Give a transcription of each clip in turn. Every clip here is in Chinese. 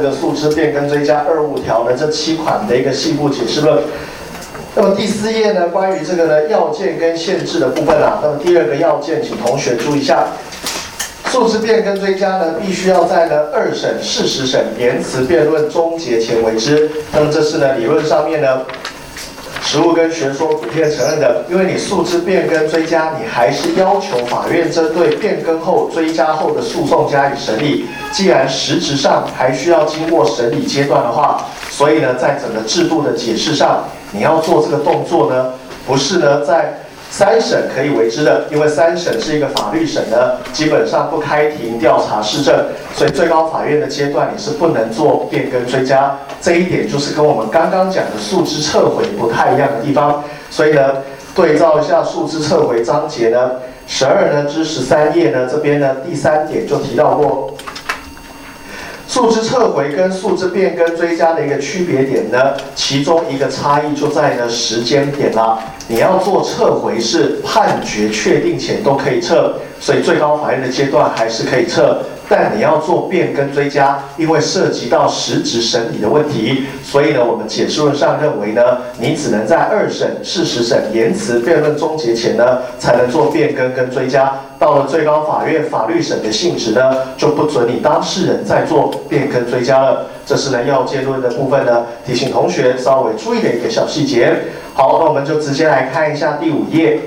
这个数字变更追加二五条的这七款的一个细部解释论。那么第四页呢，关于这个呢要件跟限制的部分啊，那么第二个要件，请同学注意一下，数字变更追加呢，必须要在呢二审、事实审、言辞辩论终结前为之。那么这是呢理论上面呢。实物跟学说普遍承认的，因为你诉之变更追加，你还是要求法院针对变更后追加后的诉讼加以审理。既然实质上还需要经过审理阶段的话，所以呢，在整个制度的解释上，你要做这个动作呢，不是呢在。三审可以为之的，因为三审是一个法律审呢，基本上不开庭调查事证，所以最高法院的阶段你是不能做变更追加。这一点就是跟我们刚刚讲的诉之撤回不太一样的地方。所以呢，对照一下诉之撤回章节呢，十二呢至十三页呢这边呢第三点就提到过。诉之撤回跟诉之变更追加的一个区别点呢，其中一个差异就在呢时间点啦。你要做撤回是判决确定前都可以撤，所以最高法院的阶段还是可以撤。但你要做变更追加，因为涉及到实质审理的问题，所以呢，我们解释论上认为呢，你只能在二审、事实审、言辞辩论终结前呢，才能做变更跟追加。到了最高法院法律审的性质呢，就不准你当事人再做变更追加了。这是呢要件论的部分呢，提醒同学稍微注意的一个小细节。好，那我们就直接来看一下第五页。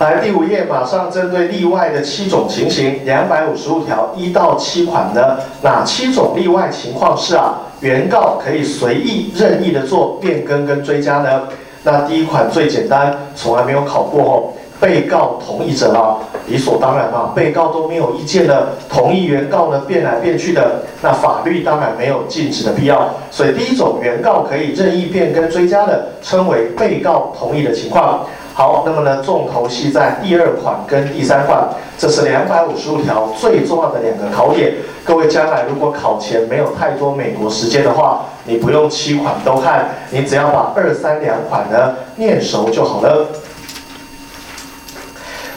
来，第五页马上针对例外的七种情形，两百五十五条一到七款呢，哪七种例外情况是啊，原告可以随意任意的做变更跟追加呢？那第一款最简单，从来没有考过哦，被告同意者啊，理所当然嘛，被告都没有意见的，同意原告呢变来变去的，那法律当然没有禁止的必要，所以第一种原告可以任意变更追加的，称为被告同意的情况。好，那么呢，重头戏在第二款跟第三款，这是两百五十五条最重要的两个考点。各位将来如果考前没有太多美国时间的话，你不用七款都看，你只要把二三两款呢念熟就好了。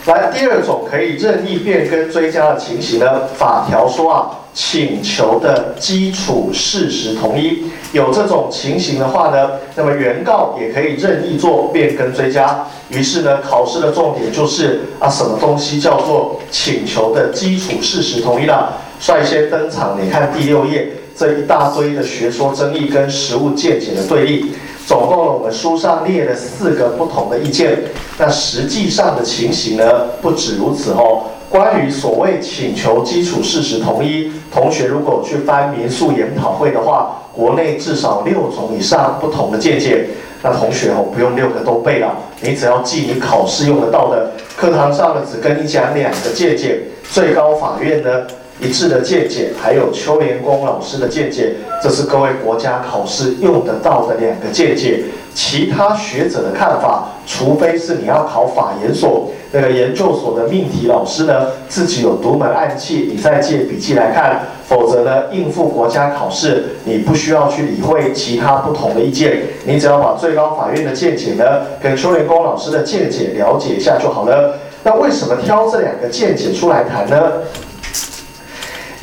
来，第二种可以任意变更追加的情形呢，法条说啊。请求的基础事实同一，有这种情形的话呢，那么原告也可以任意做变更追加。于是呢，考试的重点就是啊，什么东西叫做请求的基础事实同一了？率先登场，你看第六页这一大堆的学说争议跟实物见解的对立，总共我们书上列了四个不同的意见。那实际上的情形呢，不止如此哦。关于所谓请求基础事实同一，同学如果去翻民宿研讨会的话，国内至少六种以上不同的见解。那同学哦，不用六个都背了，你只要记你考试用得到的。课堂上呢，只跟你讲两个见解。最高法院呢一致的见解，还有邱连功老师的见解，这是各位国家考试用得到的两个见解。其他学者的看法，除非是你要考法研所那个研究所的命题老师呢，自己有独门暗器，你再借笔记来看；否则呢，应付国家考试，你不需要去理会其他不同的意见，你只要把最高法院的见解呢，跟邱连功老师的见解了解一下就好了。那为什么挑这两个见解出来谈呢？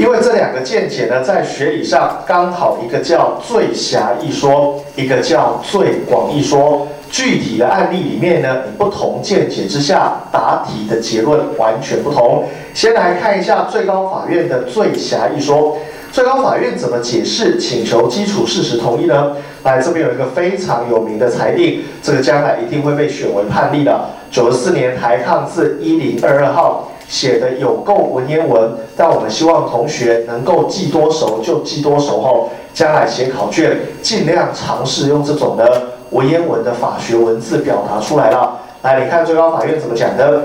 因为这两个见解呢，在学理上刚好一个叫最狭义说，一个叫最广义说。具体的案例里面呢，不同见解之下，答题的结论完全不同。先来看一下最高法院的最狭义说，最高法院怎么解释请求基础事实同意呢？来，这边有一个非常有名的裁定，这个将来一定会被选为判例的。九十四年台抗字一零二二号。写的有够文言文，但我们希望同学能够记多熟就记多熟后，将来写考卷尽量尝试用这种的文言文的法学文字表达出来了。来，你看最高法院怎么讲的？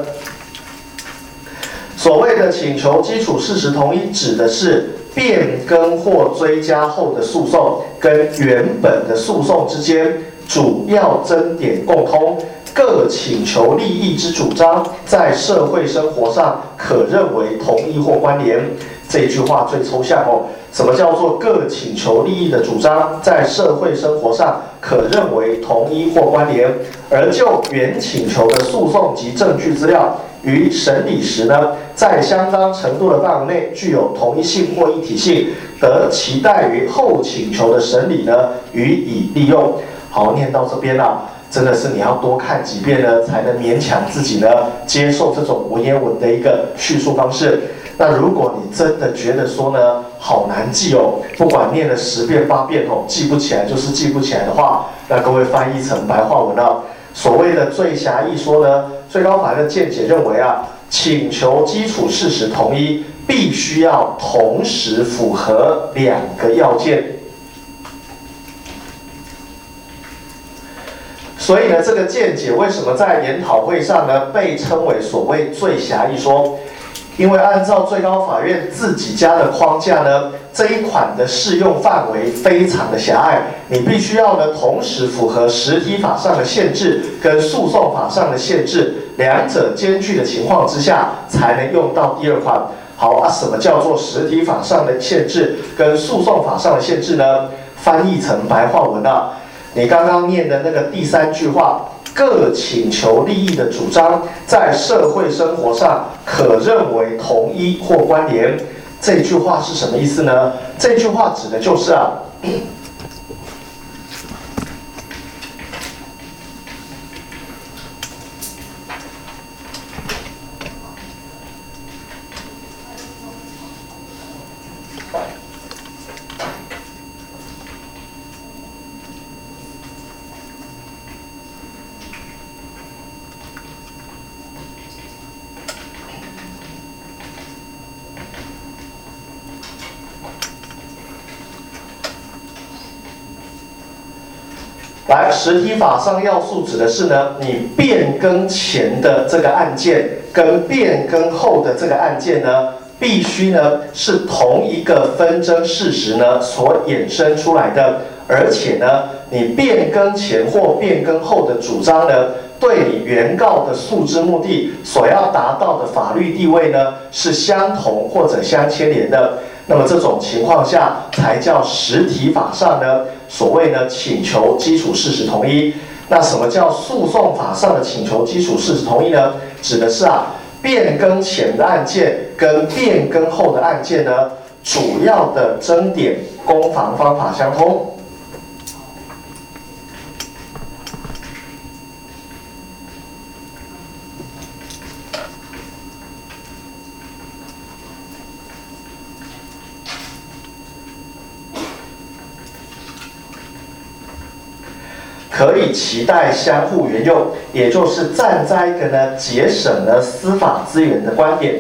所谓的请求基础事实同一，指的是变更或追加后的诉讼跟原本的诉讼之间主要争点共通。各请求利益之主张，在社会生活上可认为同一或关联。这句话最抽象哦。什么叫做各请求利益的主张在社会生活上可认为同一或关联？而就原请求的诉讼及证据资料于审理时呢，在相当程度的范围内具有同一性或一体性，得期待于后请求的审理呢予以利用。好，念到这边了。真的是你要多看几遍呢，才能勉强自己呢接受这种文言文的一个叙述方式。那如果你真的觉得说呢好难记哦，不管念了十遍八遍哦，记不起来就是记不起来的话，那各位翻译成白话文呢。所谓的最狭义说呢，最高法院的见解认为啊，请求基础事实同一，必须要同时符合两个要件。所以呢，这个见解为什么在研讨会上呢被称为所谓最狭义说？因为按照最高法院自己家的框架呢，这一款的适用范围非常的狭隘，你必须要呢同时符合实体法上的限制跟诉讼法上的限制，两者兼具的情况之下，才能用到第二款。好啊，什么叫做实体法上的限制跟诉讼法上的限制呢？翻译成白话文啊。你刚刚念的那个第三句话，各请求利益的主张在社会生活上可认为同一或关联，这句话是什么意思呢？这句话指的就是啊。来，实体法上要素指的是呢，你变更前的这个案件跟变更后的这个案件呢，必须呢是同一个纷争事实呢所衍生出来的，而且呢，你变更前或变更后的主张呢，对你原告的诉之目的所要达到的法律地位呢是相同或者相牵连的。那么这种情况下才叫实体法上呢，所谓呢请求基础事实同一。那什么叫诉讼法上的请求基础事实同一呢？指的是啊变更前的案件跟变更后的案件呢，主要的争点攻防方法相通。可以期待相互援用，也就是站在一个呢节省了司法资源的观点。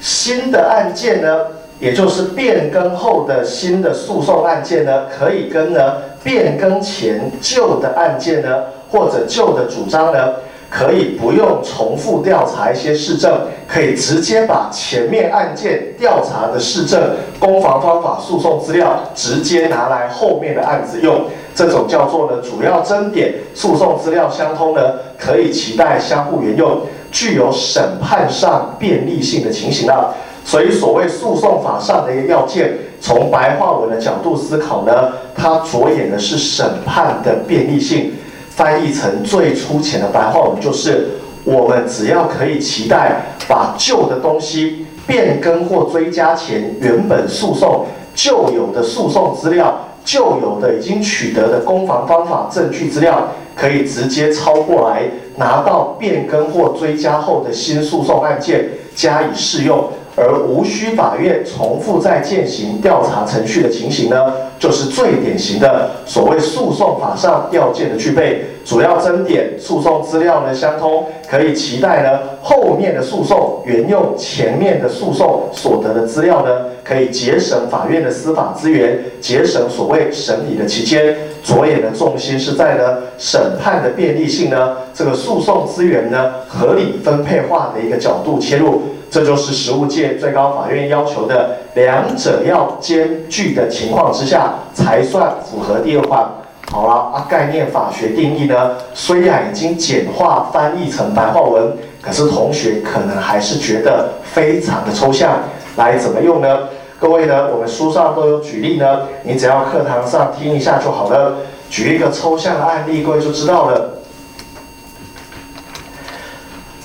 新的案件呢，也就是变更后的新的诉讼案件呢，可以跟呢变更前旧的案件呢，或者旧的主张呢。可以不用重复调查一些市政，可以直接把前面案件调查的市政、攻防方法、诉讼资料直接拿来后面的案子用。这种叫做呢主要争点、诉讼资料相通呢，可以期待相互援用，具有审判上便利性的情形啊。所以所谓诉讼法上的一个要件，从白话文的角度思考呢，它着眼的是审判的便利性。翻译成最粗浅的白话文，就是我们只要可以期待把旧的东西变更或追加前原本诉讼旧有的诉讼资料、旧有的已经取得的攻防方法、证据资料，可以直接抄过来，拿到变更或追加后的新诉讼案件加以适用。而无需法院重复再进行调查程序的情形呢，就是最典型的所谓诉讼法上要件的具备。主要争点、诉讼资料呢相通，可以期待呢后面的诉讼沿用前面的诉讼所得的资料呢，可以节省法院的司法资源，节省所谓审理的期间。着眼的重心是在呢审判的便利性呢，这个诉讼资源呢合理分配化的一个角度切入。这就是实务界最高法院要求的，两者要兼具的情况之下，才算符合第二款。好了啊，概念法学定义呢，虽然已经简化翻译成白话文，可是同学可能还是觉得非常的抽象。来，怎么用呢？各位呢，我们书上都有举例呢，你只要课堂上听一下就好了。举一个抽象的案例，各位就知道了。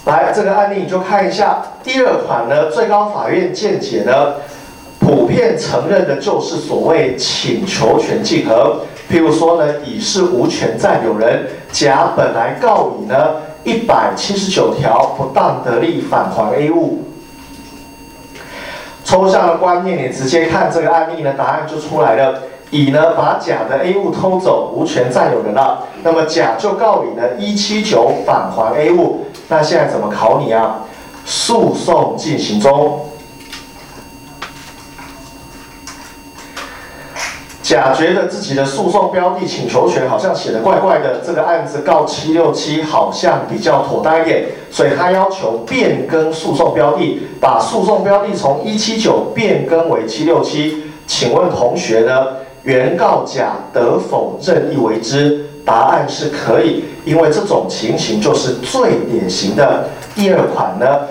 来，这个案例你就看一下。第二款呢，最高法院见解呢，普遍承认的就是所谓请求权竞合。譬如说呢，乙是无权占有人，甲本来告乙呢一百七十九条不当得利返还 A 物。抽象的观念，你直接看这个案例呢，答案就出来了。乙呢把甲的 A 物偷走，无权占有人了，那么甲就告乙呢一七九返还 A 物。那现在怎么考你啊？诉讼进行中。甲觉得自己的诉讼标的请求权好像写的怪怪的，这个案子告七六七好像比较妥当一点，所以他要求变更诉讼标的，把诉讼标的从一七九变更为七六七。请问同学呢？原告甲得否任意为之？答案是可以，因为这种情形就是最典型的第二款呢，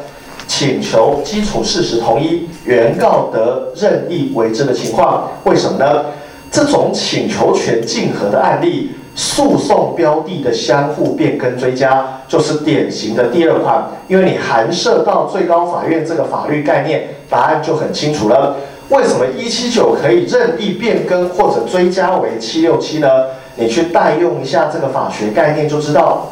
请求基础事实同一，原告得任意为之的情况。为什么呢？这种请求权竞合的案例，诉讼标的的相互变更追加，就是典型的第二款。因为你含涉到最高法院这个法律概念，答案就很清楚了。为什么一七九可以任意变更或者追加为七六七呢？你去代用一下这个法学概念就知道。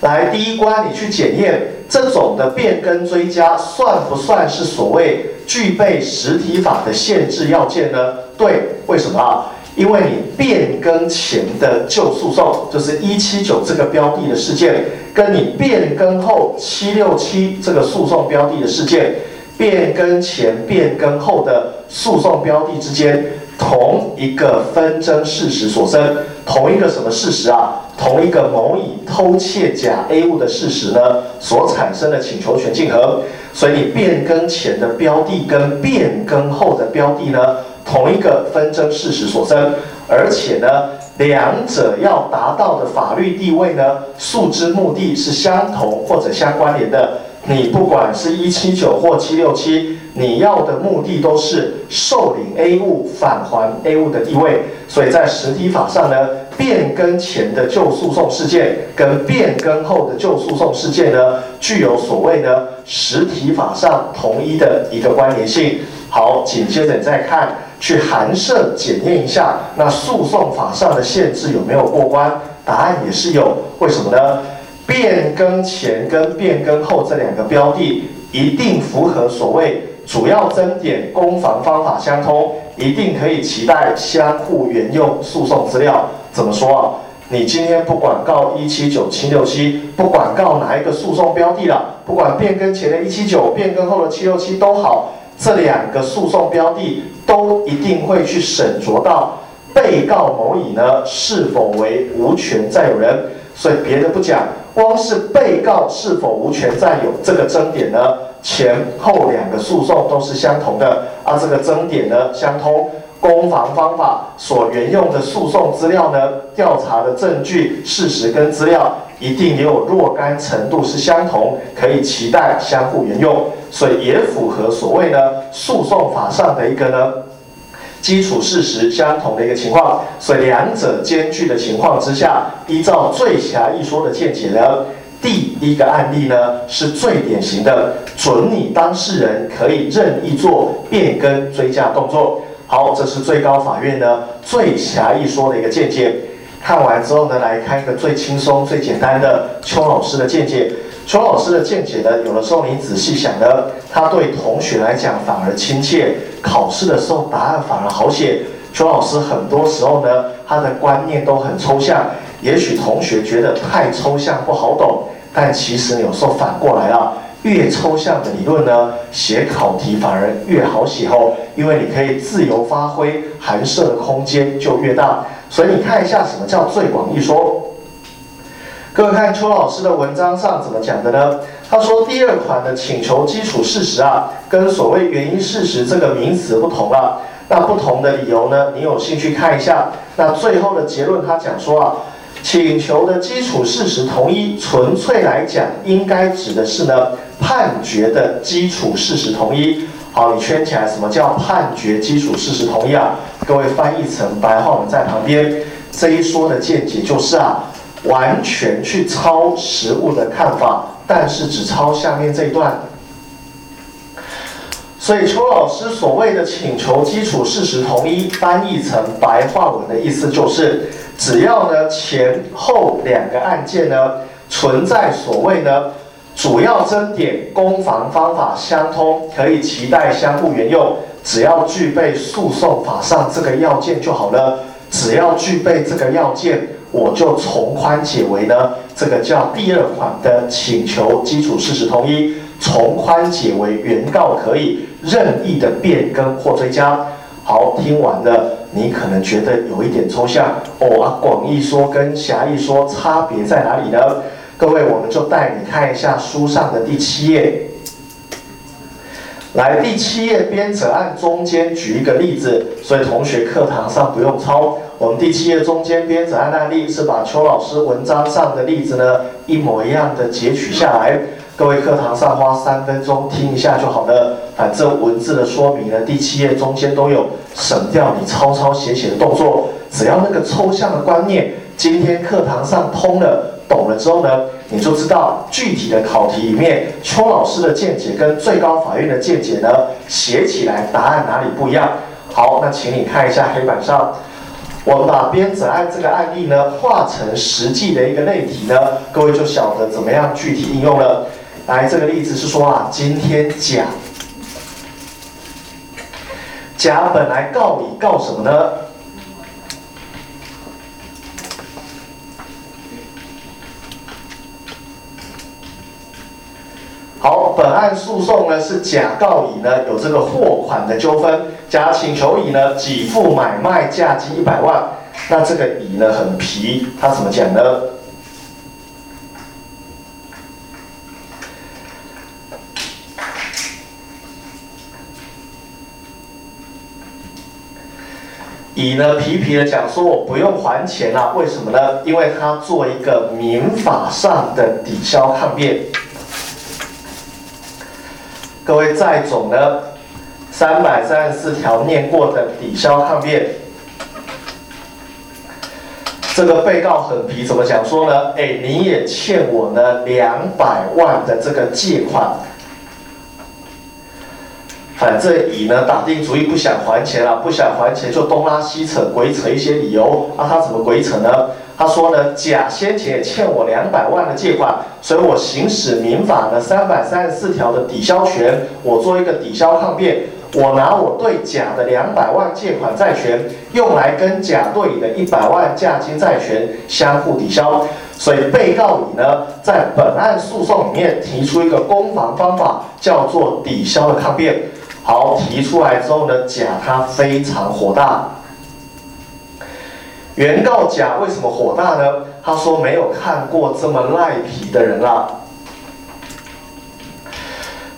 来，第一关你去检验这种的变更追加算不算是所谓具备实体法的限制要件呢？对，为什么啊？因为你变更前的旧诉讼就是一七九这个标的的事件，跟你变更后七六七这个诉讼标的的事件。变更前、变更后的诉讼标的之间，同一个纷争事实所生，同一个什么事实啊？同一个某乙偷窃甲 A 物的事实呢，所产生的请求权竞合。所以你变更前的标的跟变更后的标的呢，同一个纷争事实所生，而且呢，两者要达到的法律地位呢，诉之目的是相同或者相关联的。你不管是一七九或七六七，你要的目的都是受领 A 物返还 A 物的地位，所以在实体法上呢，变更前的旧诉讼事件跟变更后的旧诉讼事件呢，具有所谓呢实体法上同一的一个关联性。好，紧接着你再看，去函涉检验一下，那诉讼法上的限制有没有过关？答案也是有，为什么呢？变更前跟变更后这两个标的一定符合所谓主要争点攻防方法相通，一定可以期待相互援用诉讼资料。怎么说啊？你今天不管告一七九七六七，不管告哪一个诉讼标的了，不管变更前的一七九，变更后的七六七都好，这两个诉讼标的都一定会去审酌到被告某乙呢是否为无权占有人。所以别的不讲。光是被告是否无权占有这个争点呢？前后两个诉讼都是相同的，而这个争点呢相通，攻防方法所援用的诉讼资料呢，调查的证据、事实跟资料一定也有若干程度是相同，可以期待相互援用，所以也符合所谓呢诉讼法上的一个呢。基础事实相同的一个情况，所以两者兼具的情况之下，依照最狭义说的见解呢，第一个案例呢是最典型的，准你当事人可以任意做变更追加动作。好，这是最高法院呢最狭义说的一个见解。看完之后呢，来看一个最轻松、最简单的邱老师的见解。邱老师的见解呢，有的时候你仔细想呢，他对同学来讲反而亲切，考试的时候答案反而好写。邱老师很多时候呢，他的观念都很抽象，也许同学觉得太抽象不好懂，但其实有时候反过来了，越抽象的理论呢，写考题反而越好写哦，因为你可以自由发挥，函涉的空间就越大。所以你看一下什么叫最广义说。各位看邱老师的文章上怎么讲的呢？他说第二款的请求基础事实啊，跟所谓原因事实这个名词不同了。那不同的理由呢？你有兴趣看一下。那最后的结论他讲说啊，请求的基础事实同一，纯粹来讲，应该指的是呢判决的基础事实同一。好，你圈起来，什么叫判决基础事实同一啊？各位翻译成白话文在旁边，这一说的见解就是啊，完全去抄实物的看法，但是只抄下面这一段。所以邱老师所谓的请求基础事实同一，翻译成白话文的意思就是，只要呢前后两个案件呢存在所谓呢主要争点、攻防方法相通，可以期待相互援用，只要具备诉讼法上这个要件就好了。只要具备这个要件，我就从宽解为呢，这个叫第二款的请求基础事实同一。从宽解为原告可以任意的变更或追加。好，听完了，你可能觉得有一点抽象哦。啊，广义说跟狭义说差别在哪里呢？各位，我们就带你看一下书上的第七页。来，第七页编者案中间举一个例子，所以同学课堂上不用抄。我们第七页中间编者案案例是把邱老师文章上的例子呢一模一样的截取下来。各位课堂上花三分钟听一下就好了，反正文字的说明呢，第七页中间都有，省掉你抄抄写写的动作。只要那个抽象的观念，今天课堂上通了、懂了之后呢，你就知道具体的考题里面，邱老师的见解跟最高法院的见解呢，写起来答案哪里不一样？好，那请你看一下黑板上。我们把编者案这个案例呢，化成实际的一个类题呢，各位就晓得怎么样具体应用了。来，这个例子是说啊，今天甲甲本来告你告什么呢？好，本案诉讼呢是甲告乙呢有这个货款的纠纷，甲请求乙呢给付买卖价金一百万，那这个乙呢很皮，他怎么讲呢？乙呢皮皮的讲说，我不用还钱了，为什么呢？因为他做一个民法上的抵消抗辩。各位在总呢，三百三十四条念过的抵消抗辩，这个被告很皮，怎么讲说呢？哎，你也欠我呢两百万的这个借款。反正乙呢打定主意不想还钱了，不想还钱就东拉西扯，鬼扯一些理由。那他怎么鬼扯呢？他说呢，甲先前欠我两百万的借款，所以我行使民法的三百三十四条的抵消权，我做一个抵消抗辩，我拿我对甲的两百万借款债权，用来跟甲对乙的一百万价金债权相互抵消。所以被告乙呢，在本案诉讼里面提出一个攻防方法，叫做抵消的抗辩。好，提出来之后呢，甲他非常火大。原告甲为什么火大呢？他说没有看过这么赖皮的人啦。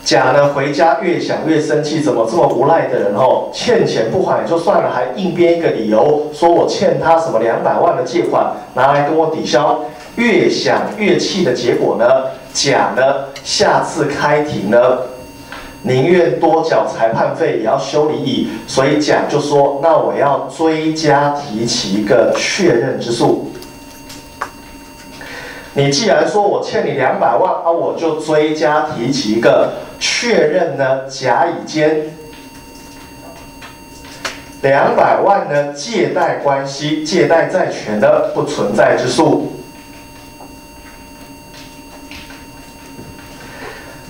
甲呢回家越想越生气，怎么这么无赖的人哦？欠钱不还也就算了，还硬编一个理由，说我欠他什么两百万的借款，拿来跟我抵消。越想越气的结果呢，甲呢下次开庭呢。宁愿多缴裁判费，也要修理乙，所以甲就说：“那我要追加提起一个确认之诉。你既然说我欠你两百万，啊，我就追加提起一个确认呢，甲乙间两百万呢借贷关系、借贷债权的不存在之诉。”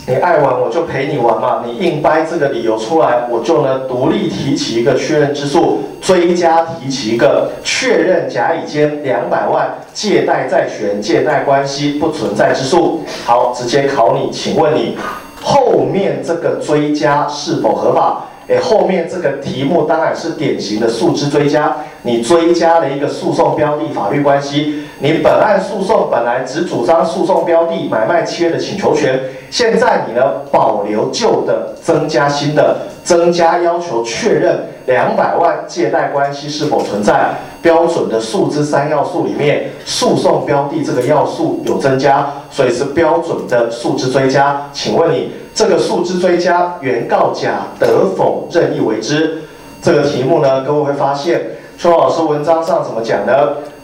你爱玩我就陪你玩嘛，你硬掰这个理由出来，我就能独立提起一个确认之诉，追加提起一个确认甲乙间两百万借贷债权、借贷关系不存在之诉。好，直接考你，请问你后面这个追加是否合法？哎，后面这个题目当然是典型的诉之追加，你追加了一个诉讼标的法律关系。你本案诉讼本来只主张诉讼标的买卖契约的请求权，现在你呢保留旧的，增加新的，增加要求确认两百万借贷关系是否存在。标准的诉之三要素里面，诉讼标的这个要素有增加，所以是标准的诉之追加。请问你？这个诉之追加，原告甲得否任意为之？这个题目呢，各位会发现邱老师文章上怎么讲呢？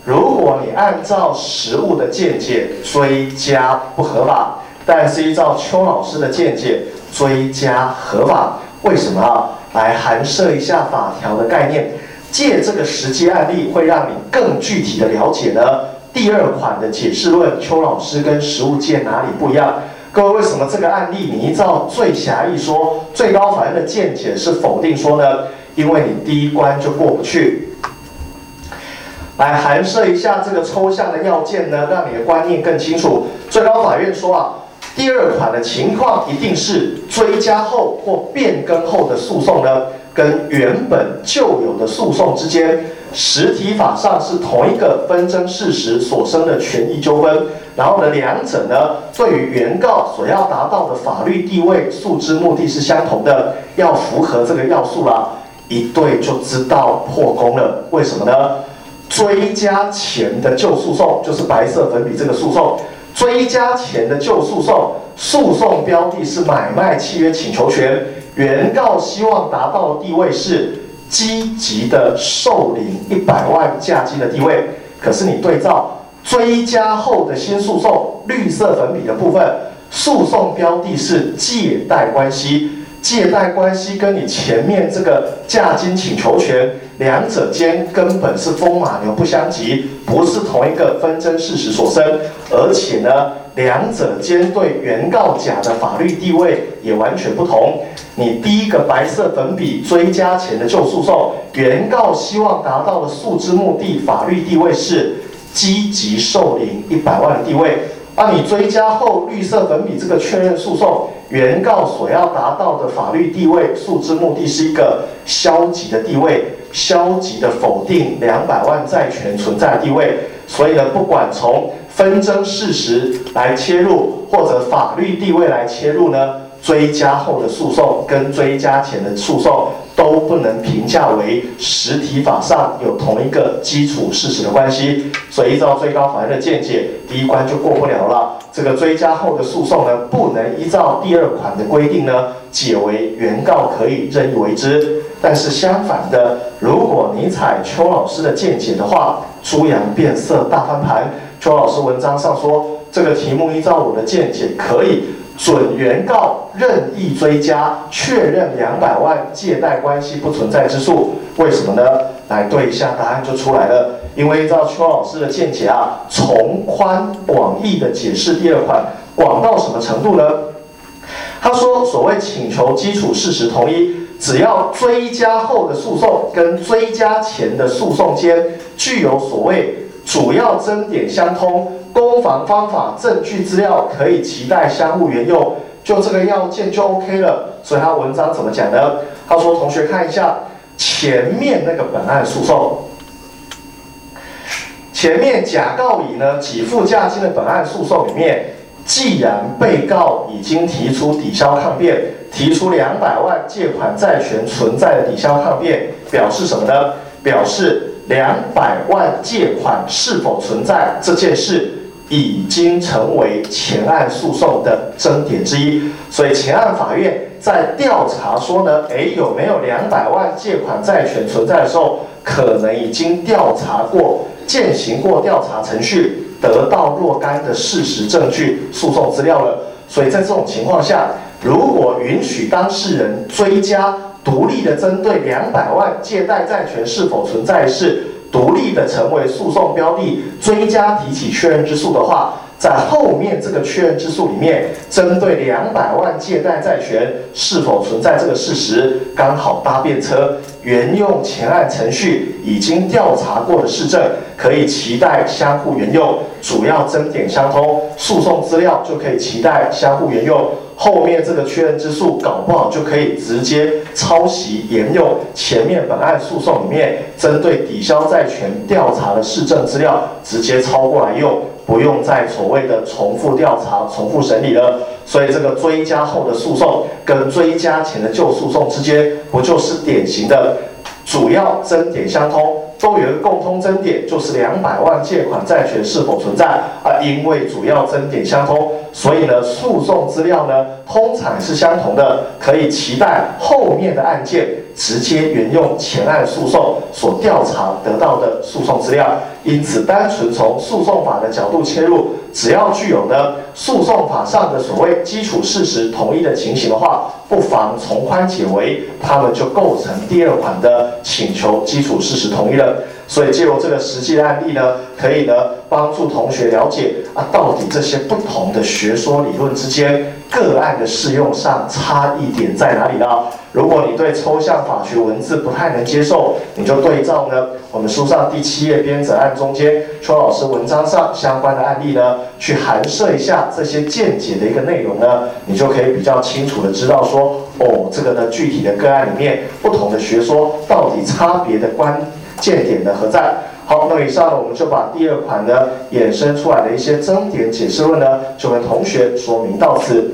如果你按照实务的见解，追加不合法；但是依照邱老师的见解，追加合法。为什么？来函涉一下法条的概念，借这个实际案例，会让你更具体的了解呢。第二款的解释论，邱老师跟实务界哪里不一样？各位，为什么这个案例你依照最狭义说，最高法院的见解是否定说呢？因为你第一关就过不去。来函涉一下这个抽象的要件呢，让你的观念更清楚。最高法院说啊，第二款的情况一定是追加后或变更后的诉讼呢，跟原本就有的诉讼之间。实体法上是同一个纷争事实所生的权益纠纷，然后呢，两者呢对于原告所要达到的法律地位诉之目的是相同的，要符合这个要素啦，一对就知道破功了。为什么呢？追加前的旧诉讼就是白色粉笔这个诉讼，追加前的旧诉讼，诉讼标的是买卖契约请求权，原告希望达到的地位是。积极的受领一百万价金的地位，可是你对照追加后的新诉讼绿色粉笔的部分，诉讼标的是借贷关系，借贷关系跟你前面这个价金请求权两者间根本是风马牛不相及，不是同一个纷争事实所生，而且呢，两者间对原告甲的法律地位也完全不同。你第一个白色粉笔追加前的旧诉讼，原告希望达到的诉之目的法律地位是积极受领一百万的地位，而你追加后绿色粉笔这个确认诉讼，原告所要达到的法律地位诉之目的是一个消极的地位，消极的否定两百万债权存在的地位。所以呢，不管从纷争事实来切入，或者法律地位来切入呢？追加后的诉讼跟追加前的诉讼都不能评价为实体法上有同一个基础事实的关系，所以依照最高法院的见解，第一关就过不了了。这个追加后的诉讼呢，不能依照第二款的规定呢解为原告可以任意为之。但是相反的，如果你采邱老师的见解的话，猪羊变色大翻盘。邱老师文章上说，这个题目依照我的见解可以。准原告任意追加，确认两百万借贷关系不存在之数，为什么呢？来对一下，答案就出来了。因为照邱老师的见解啊，从宽广义的解释第二款，广到什么程度呢？他说，所谓请求基础事实同一，只要追加后的诉讼跟追加前的诉讼间具有所谓主要争点相通。攻防方法、证据资料可以期待相互援用，就这个要件就 OK 了。所以他文章怎么讲呢？他说：“同学看一下前面那个本案诉讼，前面甲告乙呢给付价金的本案诉讼里面，既然被告已经提出抵销抗辩，提出两百万借款债权存在的抵销抗辩，表示什么呢？表示两百万借款是否存在这件事。”已经成为前案诉讼的争点之一，所以前案法院在调查说呢，诶，有没有两百万借款债权存在的时候，可能已经调查过、践行过调查程序，得到若干的事实证据、诉讼资料了。所以在这种情况下，如果允许当事人追加、独立的针对两百万借贷债权是否存在是。独立的成为诉讼标的，追加提起确认之诉的话，在后面这个确认之诉里面，针对两百万借贷债权是否存在这个事实，刚好搭便车，沿用前案程序已经调查过的市政，可以期待相互援用，主要争点相通，诉讼资料就可以期待相互援用。后面这个确认之诉搞不好就可以直接抄袭沿用前面本案诉讼里面针对抵消债权调查的市政资料，直接抄过来用，不用再所谓的重复调查、重复审理了。所以这个追加后的诉讼跟追加前的旧诉讼之间，不就是典型的主要争点相通？都有一个共通争点，就是两百万借款债权是否存在啊？因为主要争点相通，所以呢，诉讼资料呢通常是相同的，可以期待后面的案件直接沿用前案诉讼所调查得到的诉讼资料。因此，单纯从诉讼法的角度切入，只要具有呢诉讼法上的所谓基础事实同一的情形的话，不妨从宽解围，他们就构成第二款的请求基础事实同一了。所以，借由这个实际的案例呢，可以呢帮助同学了解啊，到底这些不同的学说理论之间个案的适用上差异点在哪里呢？如果你对抽象法学文字不太能接受，你就对照呢我们书上第七页编者案中间邱老师文章上相关的案例呢，去函设一下这些见解的一个内容呢，你就可以比较清楚的知道说，哦，这个呢具体的个案里面不同的学说到底差别的关。键点的何在？好，那么以上呢，我们就把第二款呢衍生出来的一些争点解释论呢，就跟同学说明到此。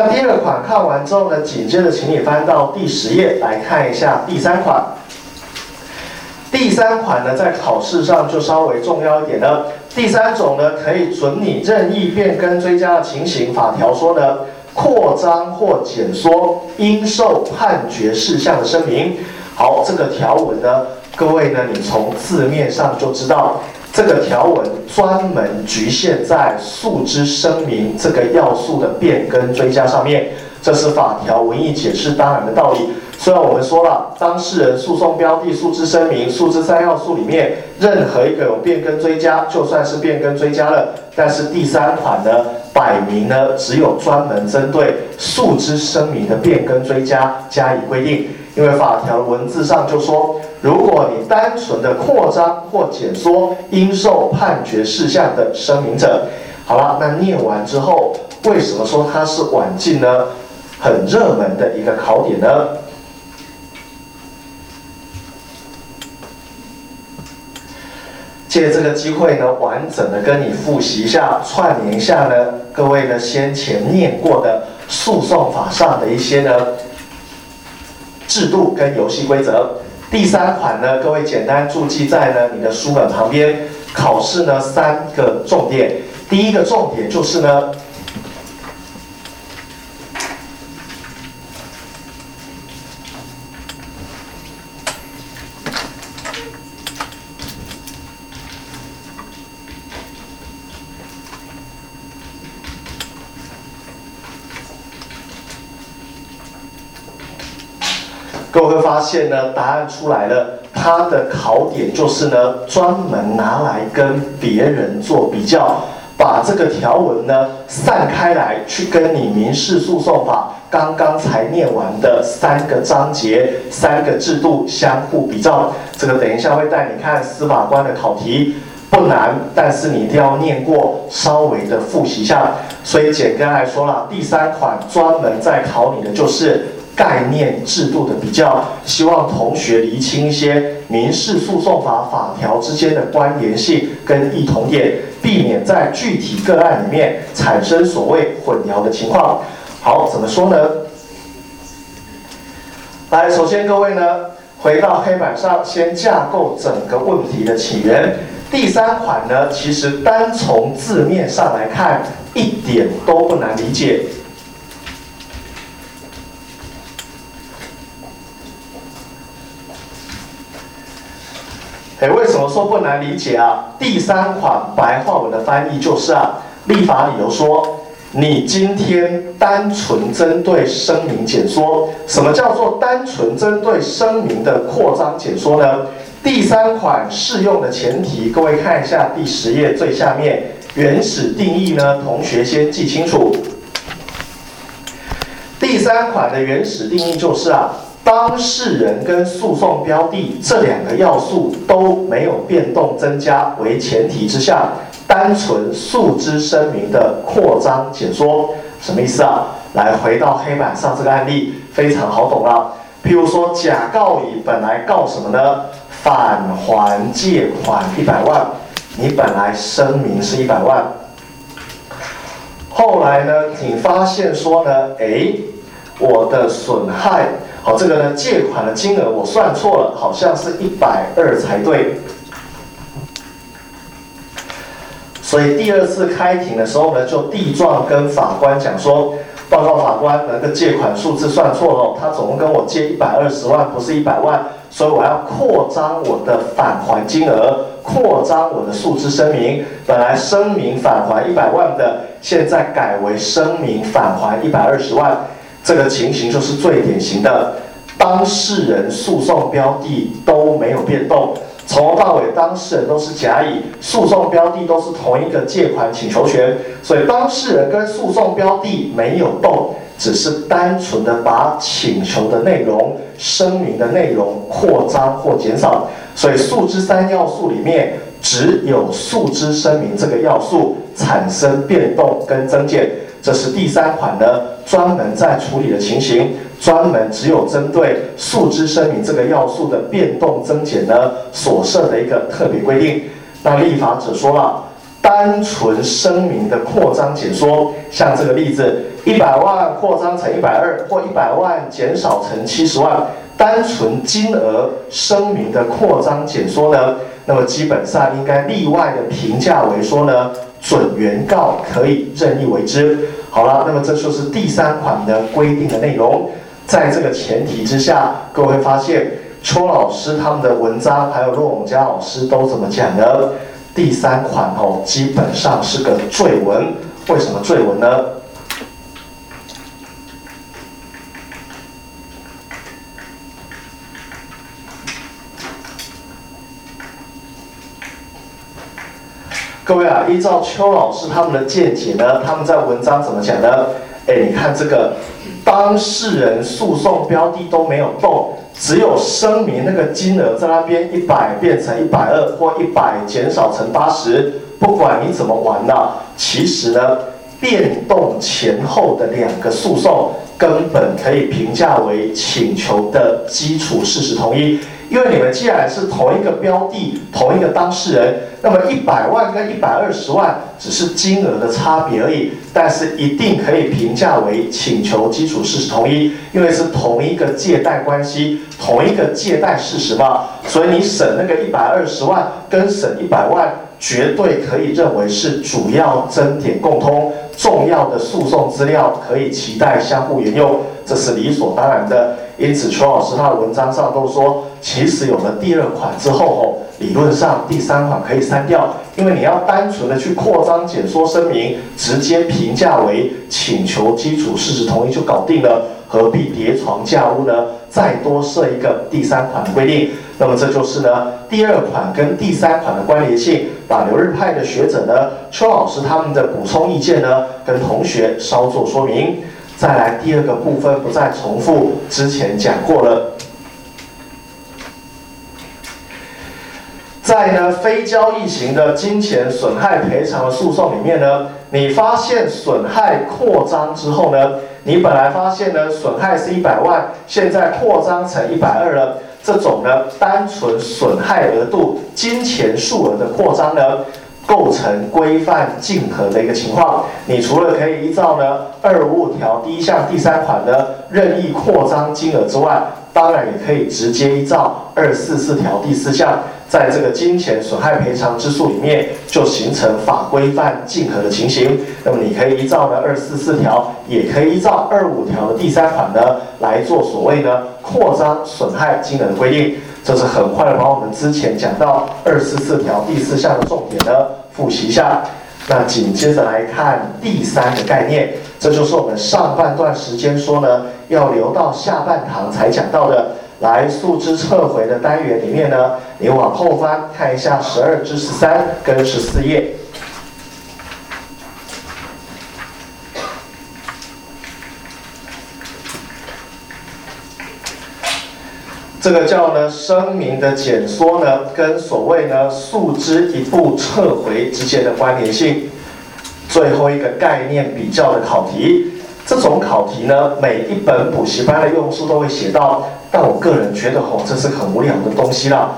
那第二款看完之后呢，紧接着请你翻到第十页来看一下第三款。第三款呢，在考试上就稍微重要一点呢。第三种呢，可以准你任意变更追加的情形，法条说呢。扩张或减缩应受判决事项的声明。好，这个条文呢，各位呢，你从字面上就知道，这个条文专门局限在诉之声明这个要素的变更追加上面。这是法条文意解释当然的道理。虽然我们说了，当事人诉讼标的诉之声明、诉之三要素里面任何一个有变更追加，就算是变更追加了。但是第三款呢，摆明呢，只有专门针对诉之声明的变更追加加以规定。因为法条文字上就说，如果你单纯的扩张或减缩应受判决事项的声明者，好了，那念完之后，为什么说它是晚进呢？很热门的一个考点呢？借这个机会呢，完整的跟你复习一下，串联一下呢，各位呢先前念过的诉讼法上的一些呢制度跟游戏规则。第三款呢，各位简单注记在呢你的书本旁边。考试呢三个重点，第一个重点就是呢。发现呢，答案出来了，它的考点就是呢，专门拿来跟别人做比较，把这个条文呢散开来，去跟你民事诉讼法刚刚才念完的三个章节、三个制度相互比较。这个等一下会带你看司法官的考题，不难，但是你一定要念过，稍微的复习一下。所以简单来说啦，第三款专门在考你的就是。概念制度的比较，希望同学厘清一些民事诉讼法法条之间的关联性跟异同点，避免在具体个案里面产生所谓混淆的情况。好，怎么说呢？来，首先各位呢，回到黑板上，先架构整个问题的起源。第三款呢，其实单从字面上来看，一点都不难理解。哎，为什么说不难理解啊？第三款白话文的翻译就是啊，立法理由说，你今天单纯针对声明解说，什么叫做单纯针对声明的扩张解说呢？第三款适用的前提，各位看一下第十页最下面原始定义呢，同学先记清楚。第三款的原始定义就是啊。当事人跟诉讼标的这两个要素都没有变动增加为前提之下，单纯诉之声明的扩张解说，什么意思啊？来回到黑板上这个案例非常好懂了。譬如说，甲告乙本来告什么呢？返还借款一百万，你本来声明是一百万，后来呢，你发现说呢，哎，我的损害，好，这个呢，借款的金额我算错了，好像是一百二才对。所以第二次开庭的时候呢，就递状跟法官讲说，报告法官，那个借款数字算错了，他总共跟我借一百二十万，不是一百万，所以我要扩张我的返还金额，扩张我的数字声明，本来声明返还一百万的，现在改为声明返还一百二十万，这个情形就是最典型的，当事人诉讼标的都没有变动。从头到尾，当事人都是甲乙，诉讼标的都是同一个借款请求权，所以当事人跟诉讼标的没有动，只是单纯的把请求的内容、声明的内容扩张或减少。所以诉之三要素里面，只有诉之声明这个要素产生变动跟增减，这是第三款呢专门在处理的情形。专门只有针对诉之声明这个要素的变动增减呢，所设的一个特别规定。那立法者说了，单纯声明的扩张减缩，像这个例子，一百万扩张成一百二，或一百万减少成七十万，单纯金额声明的扩张减缩呢，那么基本上应该例外的评价为说呢，准原告可以任意为之。好了，那么这就是第三款的规定的内容。在这个前提之下，各位发现邱老师他们的文章，还有陆永佳老师都怎么讲呢？第三款哦，基本上是个罪文。为什么罪文呢？各位啊，依照邱老师他们的见解呢，他们在文章怎么讲呢？哎，你看这个。当事人诉讼标的都没有动，只有声明那个金额在那边一百变成一百二或一百减少成八十，不管你怎么玩呢，其实呢，变动前后的两个诉讼根本可以评价为请求的基础事实同一。因为你们既然是同一个标的、同一个当事人，那么一百万跟一百二十万只是金额的差别而已，但是一定可以评价为请求基础事实同一，因为是同一个借贷关系、同一个借贷事实嘛，所以你审那个一百二十万跟审一百万，绝对可以认为是主要争点共通，重要的诉讼资料可以期待相互援用，这是理所当然的。因此，邱老师他的文章上都说，其实有了第二款之后哦，理论上第三款可以删掉，因为你要单纯的去扩张、减缩声明，直接评价为请求基础事实同意就搞定了，何必叠床架屋呢？再多设一个第三款的规定，那么这就是呢第二款跟第三款的关联性。把留日派的学者呢，邱老师他们的补充意见呢，跟同学稍作说明。再来第二个部分，不再重复之前讲过了。在呢非交易型的金钱损害赔偿的诉讼里面呢，你发现损害扩张之后呢，你本来发现呢损害是一百万，现在扩张成一百二了，这种呢单纯损害额度金钱数额的扩张呢。构成规范竞合的一个情况，你除了可以依照呢二五五条第一项第三款呢任意扩张金额之外，当然也可以直接依照二四四条第四项，在这个金钱损害赔偿之诉里面就形成法规范竞合的情形。那么你可以依照呢二四四条，也可以依照二五条的第三款呢来做所谓呢扩张损害金额的规定。这是很快的把我们之前讲到二四四条第四项的重点呢。复习一下，那紧接着来看第三个概念，这就是我们上半段时间说呢，要留到下半堂才讲到的。来，速之撤回的单元里面呢，你往后翻看一下十二至十三跟十四页。这个叫呢声明的减缩呢，跟所谓呢诉之一步撤回之间的关联性。最后一个概念比较的考题，这种考题呢，每一本补习班的用书都会写到，但我个人觉得吼，这是很无聊的东西啦。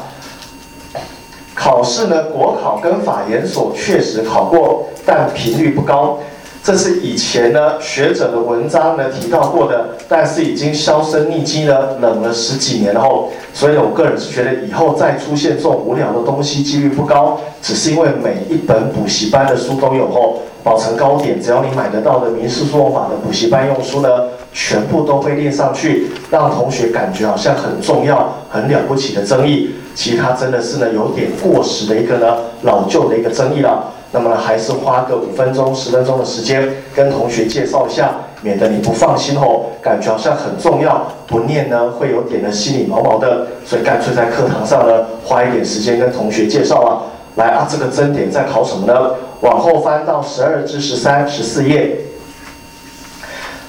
考试呢，国考跟法研所确实考过，但频率不高。这是以前呢学者的文章呢提到过的，但是已经销声匿迹了，冷了十几年后，所以，我个人是觉得以后再出现这种无聊的东西几率不高，只是因为每一本补习班的书都有后，保存高点，只要你买得到的民事诉讼法的补习班用书呢，全部都会列上去，让同学感觉好像很重要、很了不起的争议，其他真的是呢有点过时的一个呢老旧的一个争议了。那么，还是花个五分钟、十分钟的时间跟同学介绍一下，免得你不放心哦，感觉好像很重要，不念呢会有点的心里毛毛的，所以干脆在课堂上呢花一点时间跟同学介绍啊。来啊，这个真点在考什么呢？往后翻到十二至十三、十四页，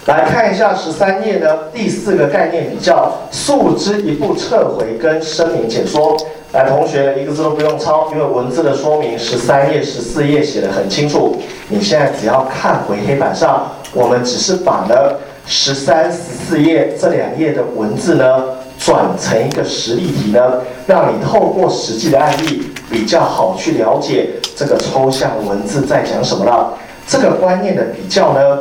来看一下十三页呢第四个概念比较，诉之一步撤回跟声明解说。来，同学一个字都不用抄，因为文字的说明十三页、十四页写的很清楚。你现在只要看回黑板上，我们只是把呢十三、十四页这两页的文字呢转成一个实例题呢，让你透过实际的案例比较好去了解这个抽象文字在讲什么了。这个观念的比较呢。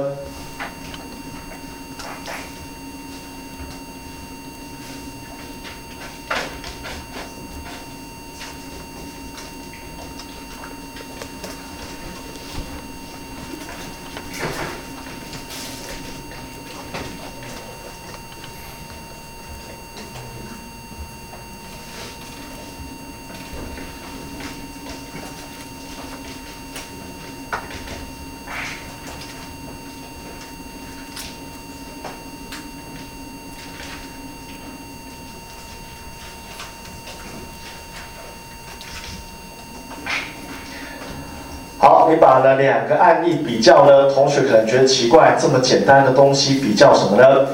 好，你把呢两个案例比较呢，同学可能觉得奇怪，这么简单的东西比较什么呢？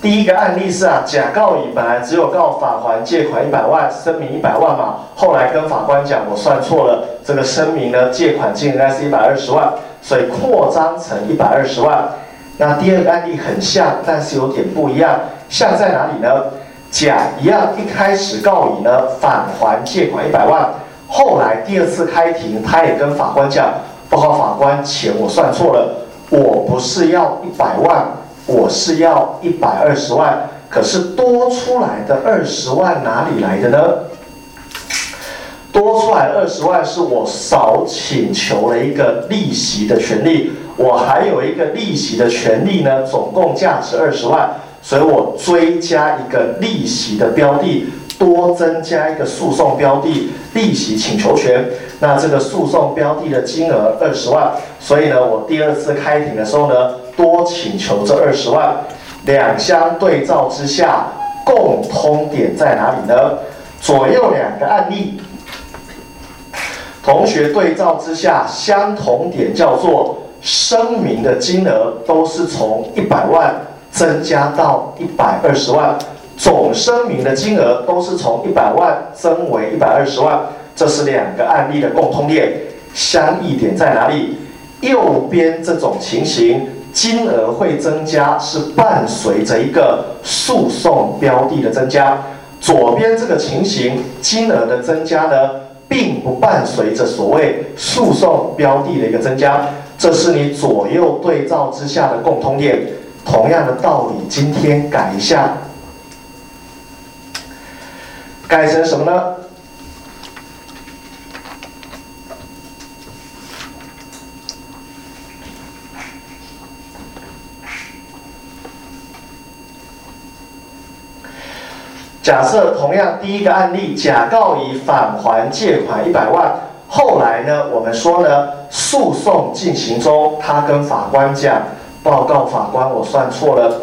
第一个案例是啊，甲告乙本来只有告返还借款一百万，声明一百万嘛，后来跟法官讲我算错了，这个声明呢借款金额是一百二十万，所以扩张成一百二十万。那第二个案例很像，但是有点不一样，像在哪里呢？甲一样一开始告乙呢返还借款一百万。后来第二次开庭，他也跟法官讲：“报告法官，钱我算错了，我不是要一百万，我是要一百二十万。可是多出来的二十万哪里来的呢？多出来二十万是我少请求了一个利息的权利，我还有一个利息的权利呢，总共价值二十万，所以我追加一个利息的标的。”多增加一个诉讼标的利息请求权，那这个诉讼标的的金额二十万，所以呢，我第二次开庭的时候呢，多请求这二十万，两相对照之下，共通点在哪里呢？左右两个案例，同学对照之下，相同点叫做声明的金额都是从一百万增加到一百二十万。总声明的金额都是从一百万增为一百二十万，这是两个案例的共通点。相异点在哪里？右边这种情形，金额会增加，是伴随着一个诉讼标的的增加；左边这个情形，金额的增加呢，并不伴随着所谓诉讼标的的一个增加。这是你左右对照之下的共通点。同样的道理，今天改一下。改成什么呢？假设同样第一个案例，甲告乙返还借款一百万，后来呢，我们说呢，诉讼进行中，他跟法官讲，报告法官，我算错了，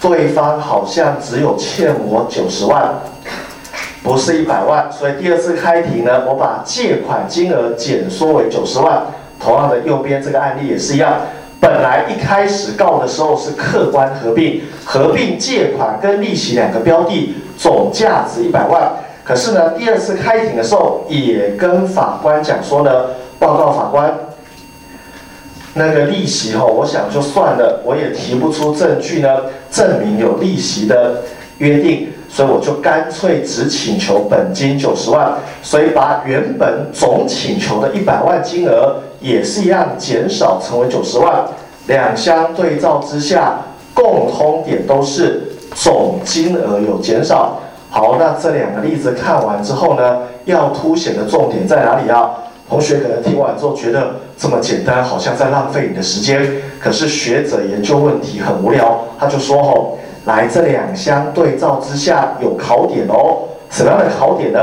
对方好像只有欠我九十万。不是一百万，所以第二次开庭呢，我把借款金额减缩为九十万。同样的，右边这个案例也是一样，本来一开始告的时候是客观合并，合并借款跟利息两个标的，总价值一百万。可是呢，第二次开庭的时候，也跟法官讲说呢，报告法官，那个利息哈，我想就算了，我也提不出证据呢，证明有利息的约定，所以我就干脆只请求本金九十万，所以把原本总请求的一百万金额。也是一样，减少成为九十万，两相对照之下，共通点都是总金额有减少。好，那这两个例子看完之后呢，要凸显的重点在哪里啊？同学可能听完之后觉得这么简单，好像在浪费你的时间。可是学者研究问题很无聊，他就说吼，来这两相对照之下有考点哦。什么样的考点呢？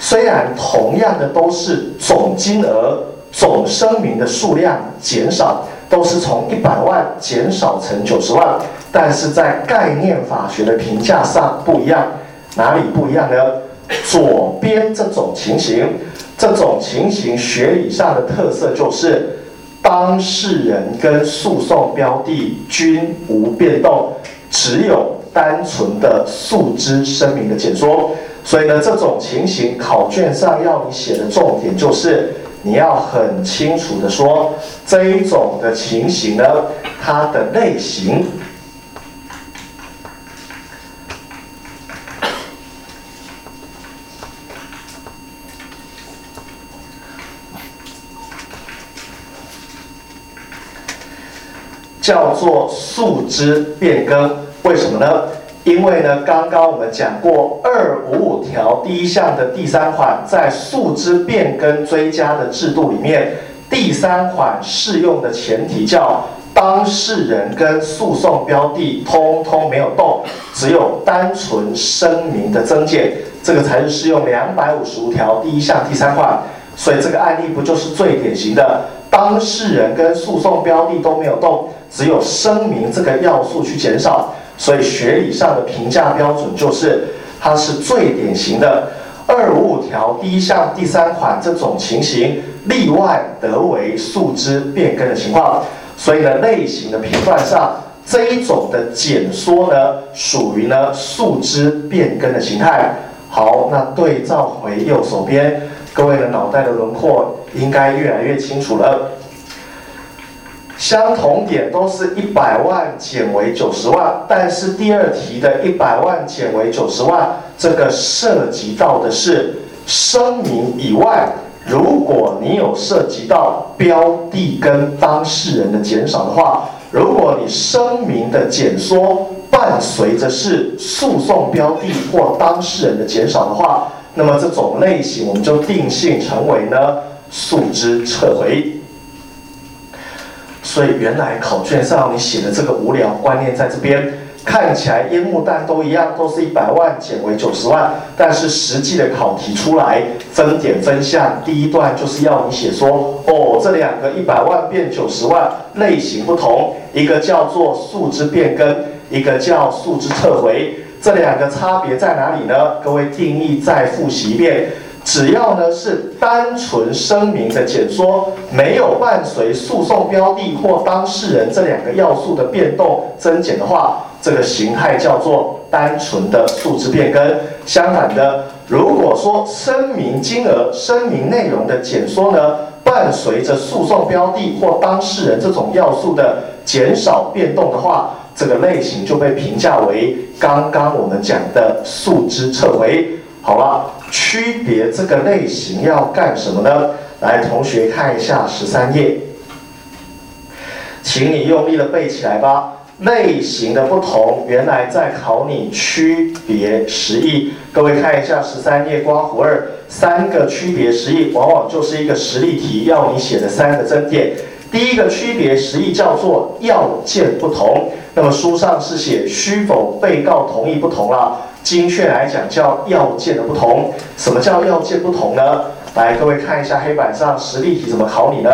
虽然同样的都是总金额。总声明的数量减少，都是从一百万减少成九十万，但是在概念法学的评价上不一样，哪里不一样呢？左边这种情形，这种情形学理上的特色就是，当事人跟诉讼标的均无变动，只有单纯的诉之声明的解说，所以呢，这种情形考卷上要你写的重点就是。你要很清楚的说，这一种的情形呢，它的类型叫做树枝变更，为什么呢？因为呢，刚刚我们讲过二五五条第一项的第三款，在诉之变更追加的制度里面，第三款适用的前提叫当事人跟诉讼标的通通没有动，只有单纯声明的增减，这个才是适用两百五十五条第一项第三款。所以这个案例不就是最典型的当事人跟诉讼标的都没有动，只有声明这个要素去减少。所以学理上的评价标准就是，它是最典型的二五五条第一项第三款这种情形例外得为诉之变更的情况。所以呢，类型的评断上这一种的减缩呢，属于呢诉之变更的形态。好，那对照回右手边，各位的脑袋的轮廓应该越来越清楚了。相同点都是一百万减为九十万，但是第二题的一百万减为九十万，这个涉及到的是声明以外，如果你有涉及到标的跟当事人的减少的话，如果你声明的减缩伴随着是诉讼标的或当事人的减少的话，那么这种类型我们就定性成为呢诉之撤回。所以原来考卷上你写的这个无聊观念在这边看起来烟幕弹都一样，都是一百万减为九十万，但是实际的考题出来分点分项，第一段就是要你写说，哦，这两个一百万变九十万类型不同，一个叫做数之变更，一个叫数之撤回，这两个差别在哪里呢？各位定义再复习一遍。只要呢是单纯声明的解说，没有伴随诉讼标的或当事人这两个要素的变动增减的话，这个形态叫做单纯的数字变更。相反的，如果说声明金额、声明内容的减缩呢，伴随着诉讼标的或当事人这种要素的减少变动的话，这个类型就被评价为刚刚我们讲的诉之撤回。好了。区别这个类型要干什么呢？来，同学看一下十三页，请你用力的背起来吧。类型的不同，原来在考你区别实义。各位看一下十三页刮胡二，三个区别实义，往往就是一个实例题要你写的三个真点。第一个区别实义叫做要件不同，那么书上是写需否被告同意不同了。精确来讲，叫要件的不同。什么叫要件不同呢？来，各位看一下黑板上实例题怎么考你呢？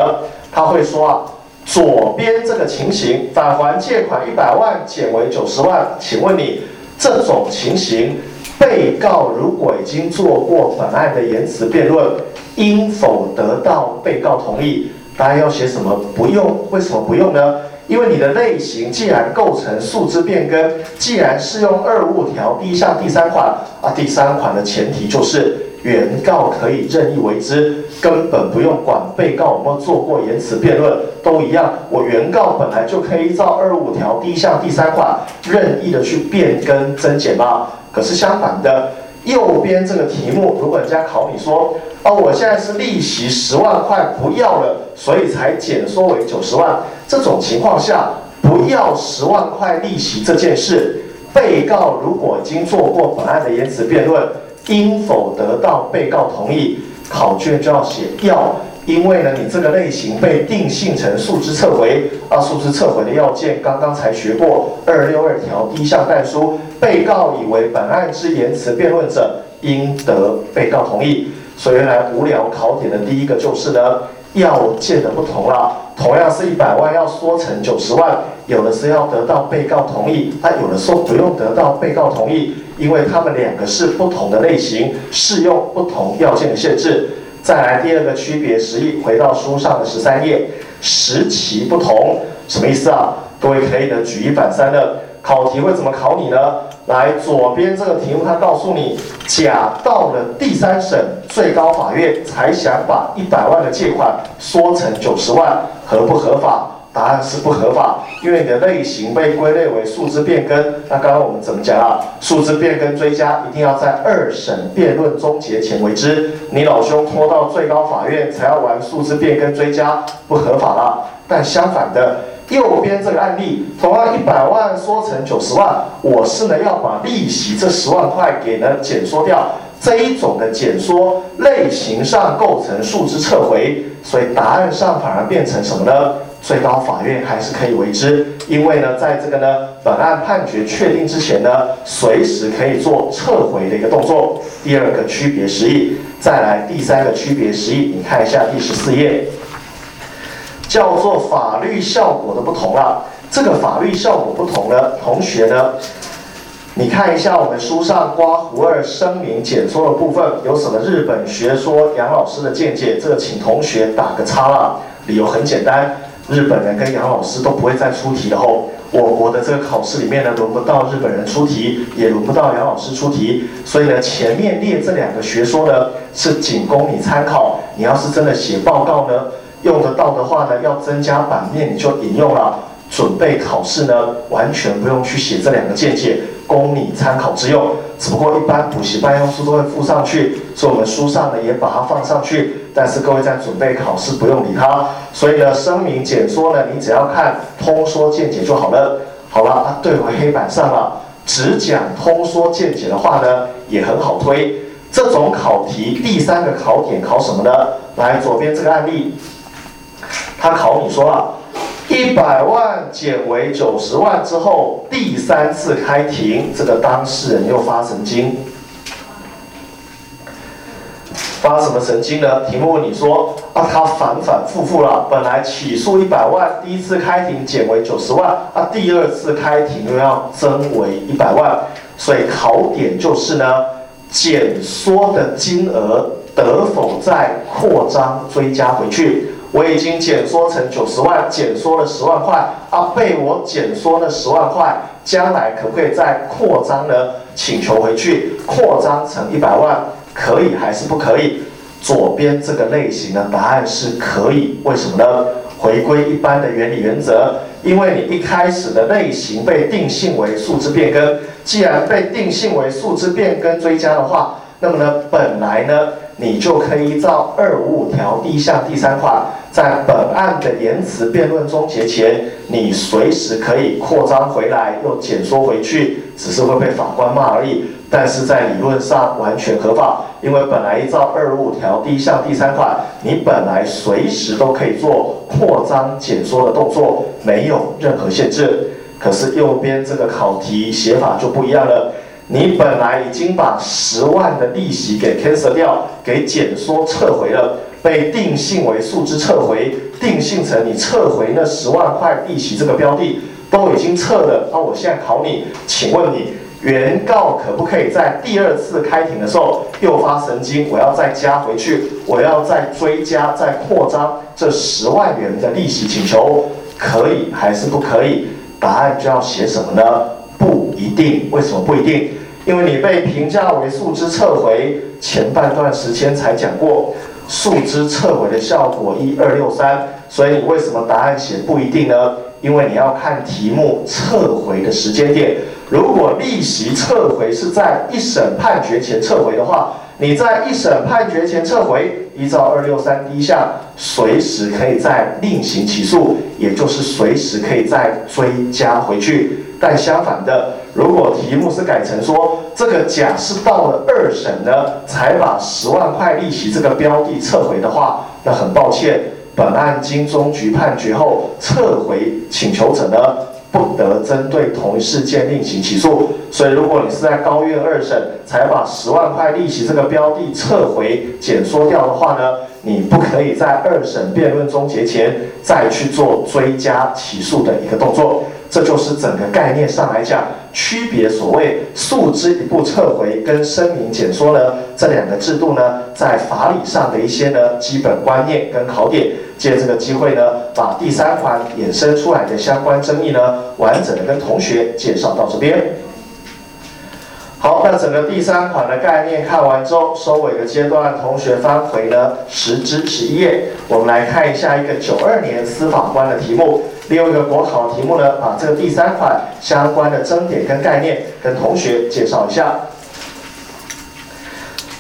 他会说啊，左边这个情形，返还借款一百万减为九十万，请问你这种情形，被告如果已经做过本案的言辞辩论，应否得到被告同意？大家要写什么？不用，为什么不用呢？因为你的类型既然构成数字变更，既然适用二五条第一项第三款啊，第三款的前提就是原告可以任意为之，根本不用管被告有没有做过言辞辩论，都一样。我原告本来就可以依照二五条第一项第三款任意的去变更增减嘛。可是相反的，右边这个题目，如果人家考你说，哦，我现在是利息十万块不要了，所以才减缩为九十万。这种情况下，不要十万块利息这件事，被告如果已经做过本案的言辞辩论，应否得到被告同意？考卷就要写要，因为呢，你这个类型被定性成诉之撤回，啊，诉之撤回的要件刚刚才学过二六二条第一项但书，被告以为本案之言辞辩论者，应得被告同意。所以原来无聊考点的第一个就是呢。要件的不同啦，同样是一百万要缩成九十万，有的是要得到被告同意，但有的说不用得到被告同意，因为他们两个是不同的类型，适用不同要件的限制。再来第二个区别实意，回到书上的十三页，时期不同，什么意思啊？各位可以呢举一反三的，考题会怎么考你呢？来，左边这个题目，他告诉你，甲到了第三审最高法院才想把一百万的借款缩成九十万，合不合法？答案是不合法，因为你的类型被归类为数字变更。那刚刚我们怎么讲啊？数字变更追加一定要在二审辩论终结前为之。你老兄拖到最高法院才要玩数字变更追加，不合法了。但相反的。右边这个案例，同样一百万缩成九十万，我是呢要把利息这十万块给呢减缩掉，这一种的减缩类型上构成数字撤回，所以答案上反而变成什么呢？最高法院还是可以为之，因为呢在这个呢本案判决确定之前呢，随时可以做撤回的一个动作。第二个区别实意，再来第三个区别实意，你看一下第十四页。叫做法律效果的不同了。这个法律效果不同呢，同学呢，你看一下我们书上刮胡二声明简说的部分有什么日本学说杨老师的见解？这请同学打个叉了。理由很简单，日本人跟杨老师都不会再出题了后，我国的这个考试里面呢，轮不到日本人出题，也轮不到杨老师出题，所以呢，前面列这两个学说呢，是仅供你参考。你要是真的写报告呢？用得到的话呢，要增加版面你就引用了。准备考试呢，完全不用去写这两个见解，供你参考之用。只不过一般补习班用书都会附上去，所以我们书上呢也把它放上去。但是各位在准备考试不用理它。所以呢，声明简说呢，你只要看通说见解就好了。好了啊，对回黑板上了，只讲通说见解的话呢，也很好推。这种考题第三个考点考什么呢？来，左边这个案例。他考你说啊，一百万减为九十万之后，第三次开庭，这个当事人又发神经，发什么神经呢？题目问你说啊，他反反复复了，本来起诉一百万，第一次开庭减为九十万，啊，第二次开庭又要增为一百万，所以考点就是呢，减缩的金额得否再扩张追加回去？我已经减缩成九十万，减缩了十万块啊，被我减缩了十万块，将来可不可以再扩张呢？请求回去扩张成一百万，可以还是不可以？左边这个类型的答案是可以，为什么呢？回归一般的原理原则，因为你一开始的类型被定性为数字变更，既然被定性为数字变更追加的话，那么呢，本来呢？你就可以依照二五五条第一项第三款，在本案的言辞辩论终结前，你随时可以扩张回来又减缩回去，只是会被法官骂而已。但是在理论上完全合法，因为本来依照二五五条第一项第三款，你本来随时都可以做扩张减缩的动作，没有任何限制。可是右边这个考题写法就不一样了。你本来已经把十万的利息给 cancel 掉，给减缩撤回了，被定性为数字撤回，定性成你撤回那十万块利息这个标的都已经撤了。那我现在考你，请问你原告可不可以在第二次开庭的时候又发神经？我要再加回去，我要再追加、再扩张这十万元的利息请求？可以还是不可以？答案就要写什么呢？不一定。为什么不一定？因为你被评价为树枝撤回，前半段时间才讲过树枝撤回的效果一二六三，所以你为什么答案写不一定呢？因为你要看题目撤回的时间点。如果利息撤回是在一审判决前撤回的话，你在一审判决前撤回，依照二六三第一项，随时可以再另行起诉，也就是随时可以再追加回去。但相反的，如果题目是改成说这个甲是到了二审呢，才把十万块利息这个标的撤回的话，那很抱歉，本案经中局判决后撤回请求者呢。不得针对同一事件另行起诉，所以如果你是在高院二审才把十万块利息这个标的撤回减缩掉的话呢，你不可以在二审辩论终结前再去做追加起诉的一个动作。这就是整个概念上来讲，区别所谓诉之一步撤回跟声明减缩呢这两个制度呢，在法理上的一些呢基本观念跟考点。借这个机会呢，把第三款衍生出来的相关争议呢，完整的跟同学介绍到这边。好，那整个第三款的概念看完之后，收尾的阶段，同学翻回呢十至十一页，我们来看一下一个九二年司法官的题目，利用一个国考题目呢，把这个第三款相关的争点跟概念跟同学介绍一下。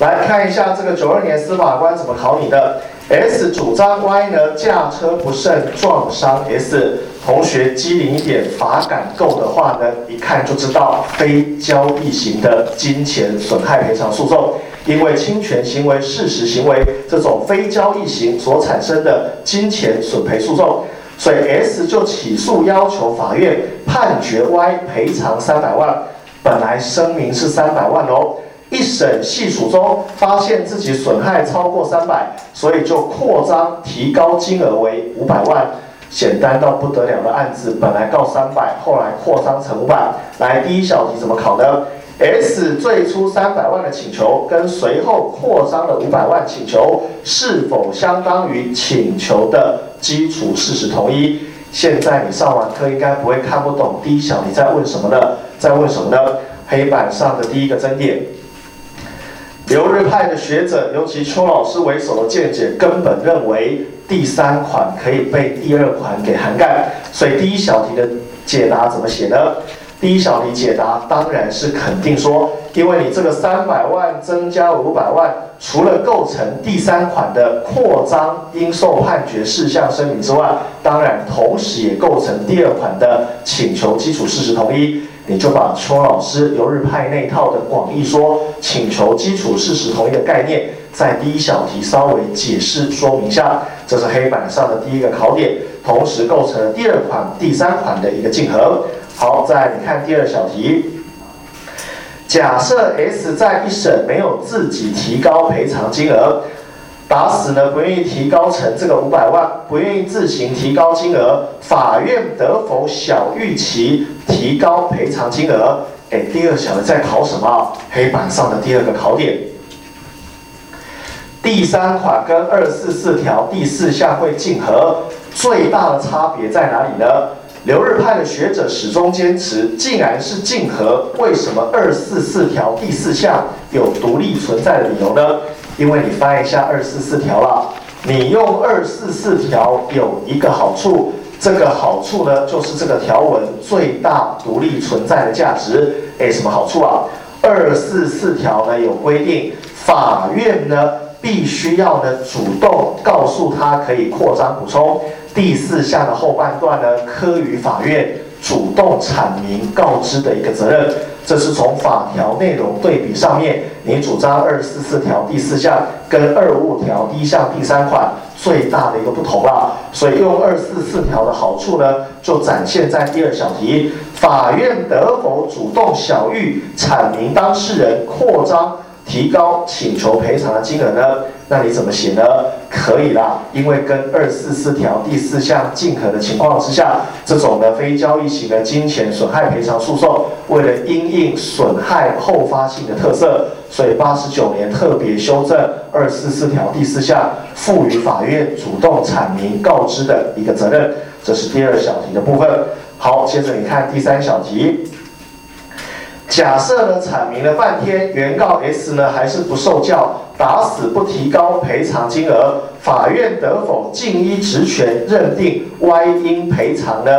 来看一下这个九二年司法官怎么考你的。S 主张 Y 呢驾车不慎撞伤 S，同学机灵一点，法感够的话呢，一看就知道非交易型的金钱损害赔偿诉讼，因为侵权行为、事实行为这种非交易型所产生的金钱损赔诉讼，所以 S 就起诉要求法院判决 Y 赔偿三百万，本来声明是三百万哦。一审细数中，发现自己损害超过三百，所以就扩张提高金额为五百万。简单到不得了的案子，本来告三百，后来扩张成五百。来，第一小题怎么考呢？S 最初三百万的请求跟随后扩张的五百万请求，是否相当于请求的基础事实同一？现在你上完课应该不会看不懂第一小题在问什么呢？在问什么呢？黑板上的第一个争点。留日派的学者，尤其邱老师为首的见解，根本认为第三款可以被第二款给涵盖。所以第一小题的解答怎么写呢？第一小题解答当然是肯定说，因为你这个三百万增加五百万，除了构成第三款的扩张应受判决事项声明之外，当然同时也构成第二款的请求基础事实同一。你就把邱老师留日派那套的广义说请求基础事实同一的概念，在第一小题稍微解释说明一下，这是黑板上的第一个考点，同时构成了第二款、第三款的一个竞合。好，再你看第二小题，假设 S 在一审没有自己提高赔偿金额。打死呢不愿意提高成这个五百万，不愿意自行提高金额，法院得否小预期提高赔偿金额？哎，第二小的在考什么？黑板上的第二个考点，第三款跟二四四条第四项会竞合，最大的差别在哪里呢？留日派的学者始终坚持，既然是竞合，为什么二四四条第四项有独立存在的理由呢？因为你翻一下二四四条了，你用二四四条有一个好处，这个好处呢就是这个条文最大独立存在的价值。哎，什么好处啊？二四四条呢有规定，法院呢必须要呢主动告诉他可以扩张补充。第四项的后半段呢，科于法院主动阐明告知的一个责任。这是从法条内容对比上面，你主张二四四条第四项跟二五条第一项第三款最大的一个不同了。所以用二四四条的好处呢，就展现在第二小题，法院得否主动小谕阐明当事人扩张。提高请求赔偿的金额呢？那你怎么写呢？可以啦，因为跟二四四条第四项竞合的情况之下，这种的非交易型的金钱损害赔偿诉讼，为了因应损害后发性的特色，所以八十九年特别修正二四四条第四项，赋予法院主动阐明告知的一个责任。这是第二小题的部分。好，接着你看第三小题。假设呢，阐明了半天，原告 S 呢还是不受教，打死不提高赔偿金额，法院得否尽依职权认定 Y 应赔偿呢？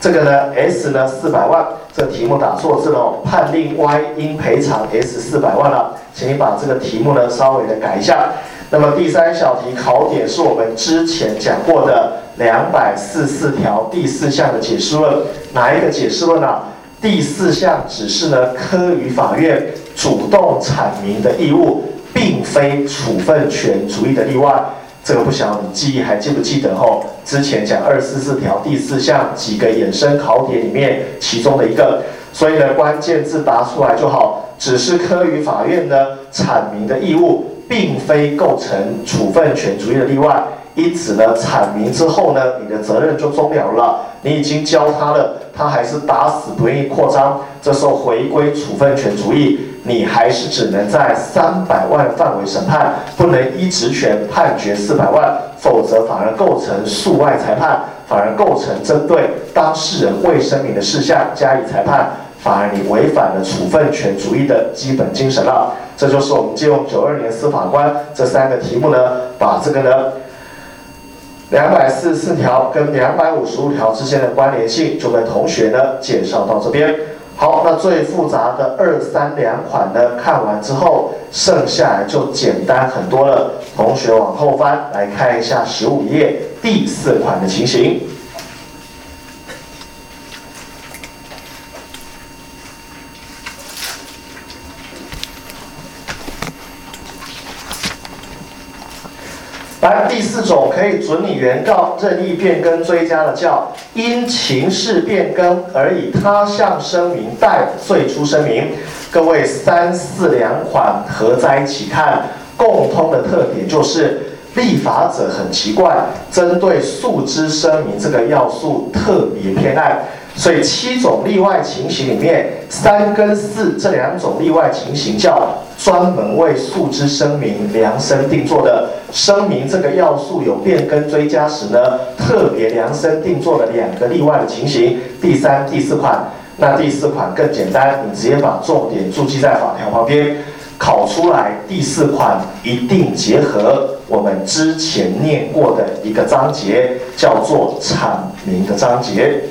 这个呢，S 呢四百万，这题目打错字了，判令 Y 应赔偿 S 四百万了，请你把这个题目呢稍微的改一下。那么第三小题考点是我们之前讲过的两百四四条第四项的解释论，哪一个解释论呢？第四项只是呢，科于法院主动阐明的义务，并非处分权主义的例外。这个不晓得你记忆还记不记得？吼，之前讲二四四条第四项几个衍生考点里面其中的一个，所以呢，关键字答出来就好。只是科于法院呢阐明的义务，并非构成处分权主义的例外。因此呢，阐明之后呢，你的责任就终了了。你已经教他了，他还是打死不愿意扩张。这时候回归处分权主义，你还是只能在三百万范围审判，不能依职权判决四百万，否则反而构成诉外裁判，反而构成针对当事人未声明的事项加以裁判，反而你违反了处分权主义的基本精神了。这就是我们借用九二年司法官这三个题目呢，把这个呢。两百四十四条跟两百五十五条之间的关联性，就跟同学呢介绍到这边。好，那最复杂的二三两款呢，看完之后，剩下来就简单很多了。同学往后翻来看一下十五页第四款的情形。来，第四总可以准你原告任意变更追加的，叫因情势变更而以他项声明代最初声明。各位三四两款合在一起看，共通的特点就是立法者很奇怪，针对诉之声明这个要素特别偏爱。所以七种例外情形里面，三跟四这两种例外情形叫专门为诉之声明量身定做的。声明这个要素有变更追加时呢，特别量身定做的两个例外的情形。第三、第四款，那第四款更简单，你直接把重点注记在法条旁边，考出来。第四款一定结合我们之前念过的一个章节，叫做阐明的章节。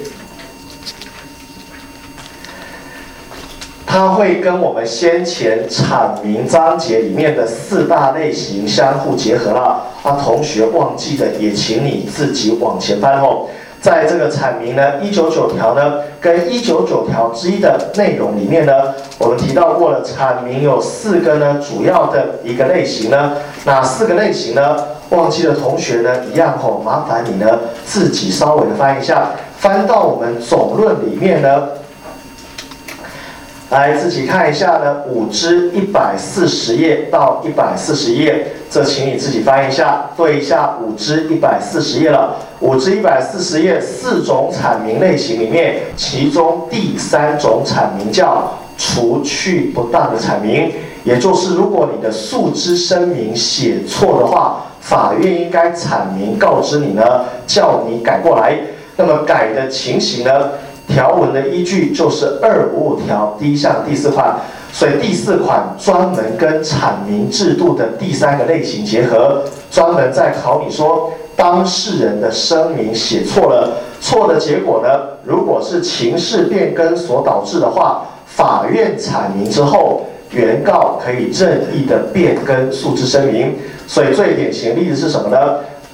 它会跟我们先前阐明章节里面的四大类型相互结合了。那，同学忘记的也请你自己往前翻哦。在这个阐明呢，一九九条呢，跟一九九条之一的内容里面呢，我们提到过了，阐明有四个呢主要的一个类型呢。哪四个类型呢？忘记的同学呢，一样哦，麻烦你呢自己稍微的翻一下，翻到我们总论里面呢。来自己看一下呢，五支一百四十页到一百四十页，这请你自己翻一下，对一下五支一百四十页了。五支一百四十页四种阐明类型里面，其中第三种阐明叫除去不当的阐明，也就是如果你的诉之声明写错的话，法院应该阐明告知你呢，叫你改过来。那么改的情形呢？条文的依据就是二五五条第一项第四款，所以第四款专门跟阐明制度的第三个类型结合，专门在考你说当事人的声明写错了，错的结果呢，如果是情势变更所导致的话，法院阐明之后，原告可以任意的变更诉之声明，所以最典型例子是什么呢？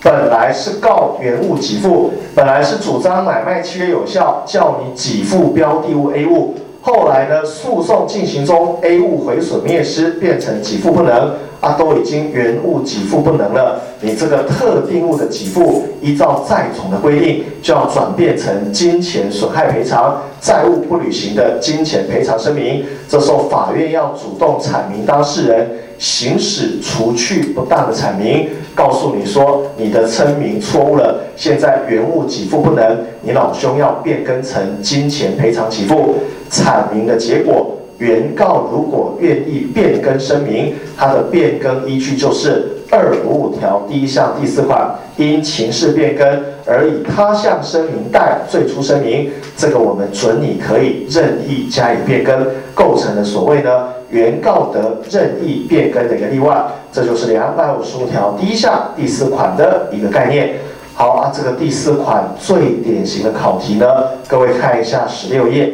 本来是告原物给付，本来是主张买卖契约有效，叫你给付标的物 A 物。后来呢，诉讼进行中，A 物毁损灭失，变成给付不能啊，都已经原物给付不能了。你这个特定物的给付，依照债总的规定，就要转变成金钱损害赔偿，债务不履行的金钱赔偿声明。这时候法院要主动阐明当事人行使除去不当的阐明。告诉你说你的称名错误了，现在原物给付不能，你老兄要变更成金钱赔偿给付。阐明的结果，原告如果愿意变更声明，他的变更依据就是二五五条第一项第四款，因情势变更而以他项声明代最初声明，这个我们准你可以任意加以变更，构成了所谓呢原告的任意变更的一个例外。这就是两百五十五条第一项第四款的一个概念。好啊，这个第四款最典型的考题呢，各位看一下十六页。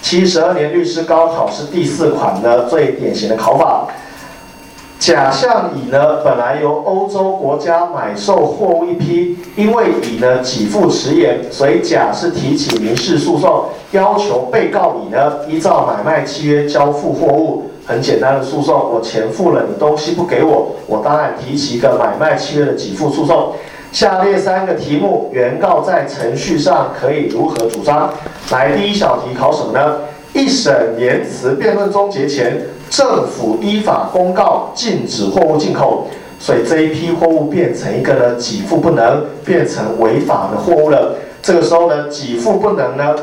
七十二年律师高考是第四款的最典型的考法。甲向乙呢，本来由欧洲国家买受货物一批，因为乙呢给付迟延，所以甲是提起民事诉讼，要求被告乙呢依照买卖契约交付货物。很简单的诉讼，我钱付了，你东西不给我，我当然提起一个买卖契约的给付诉讼。下列三个题目，原告在程序上可以如何主张？来，第一小题考什么呢？一审言辞辩论终结前，政府依法公告禁止货物进口，所以这一批货物变成一个呢给付不能，变成违法的货物了。这个时候呢，给付不能呢？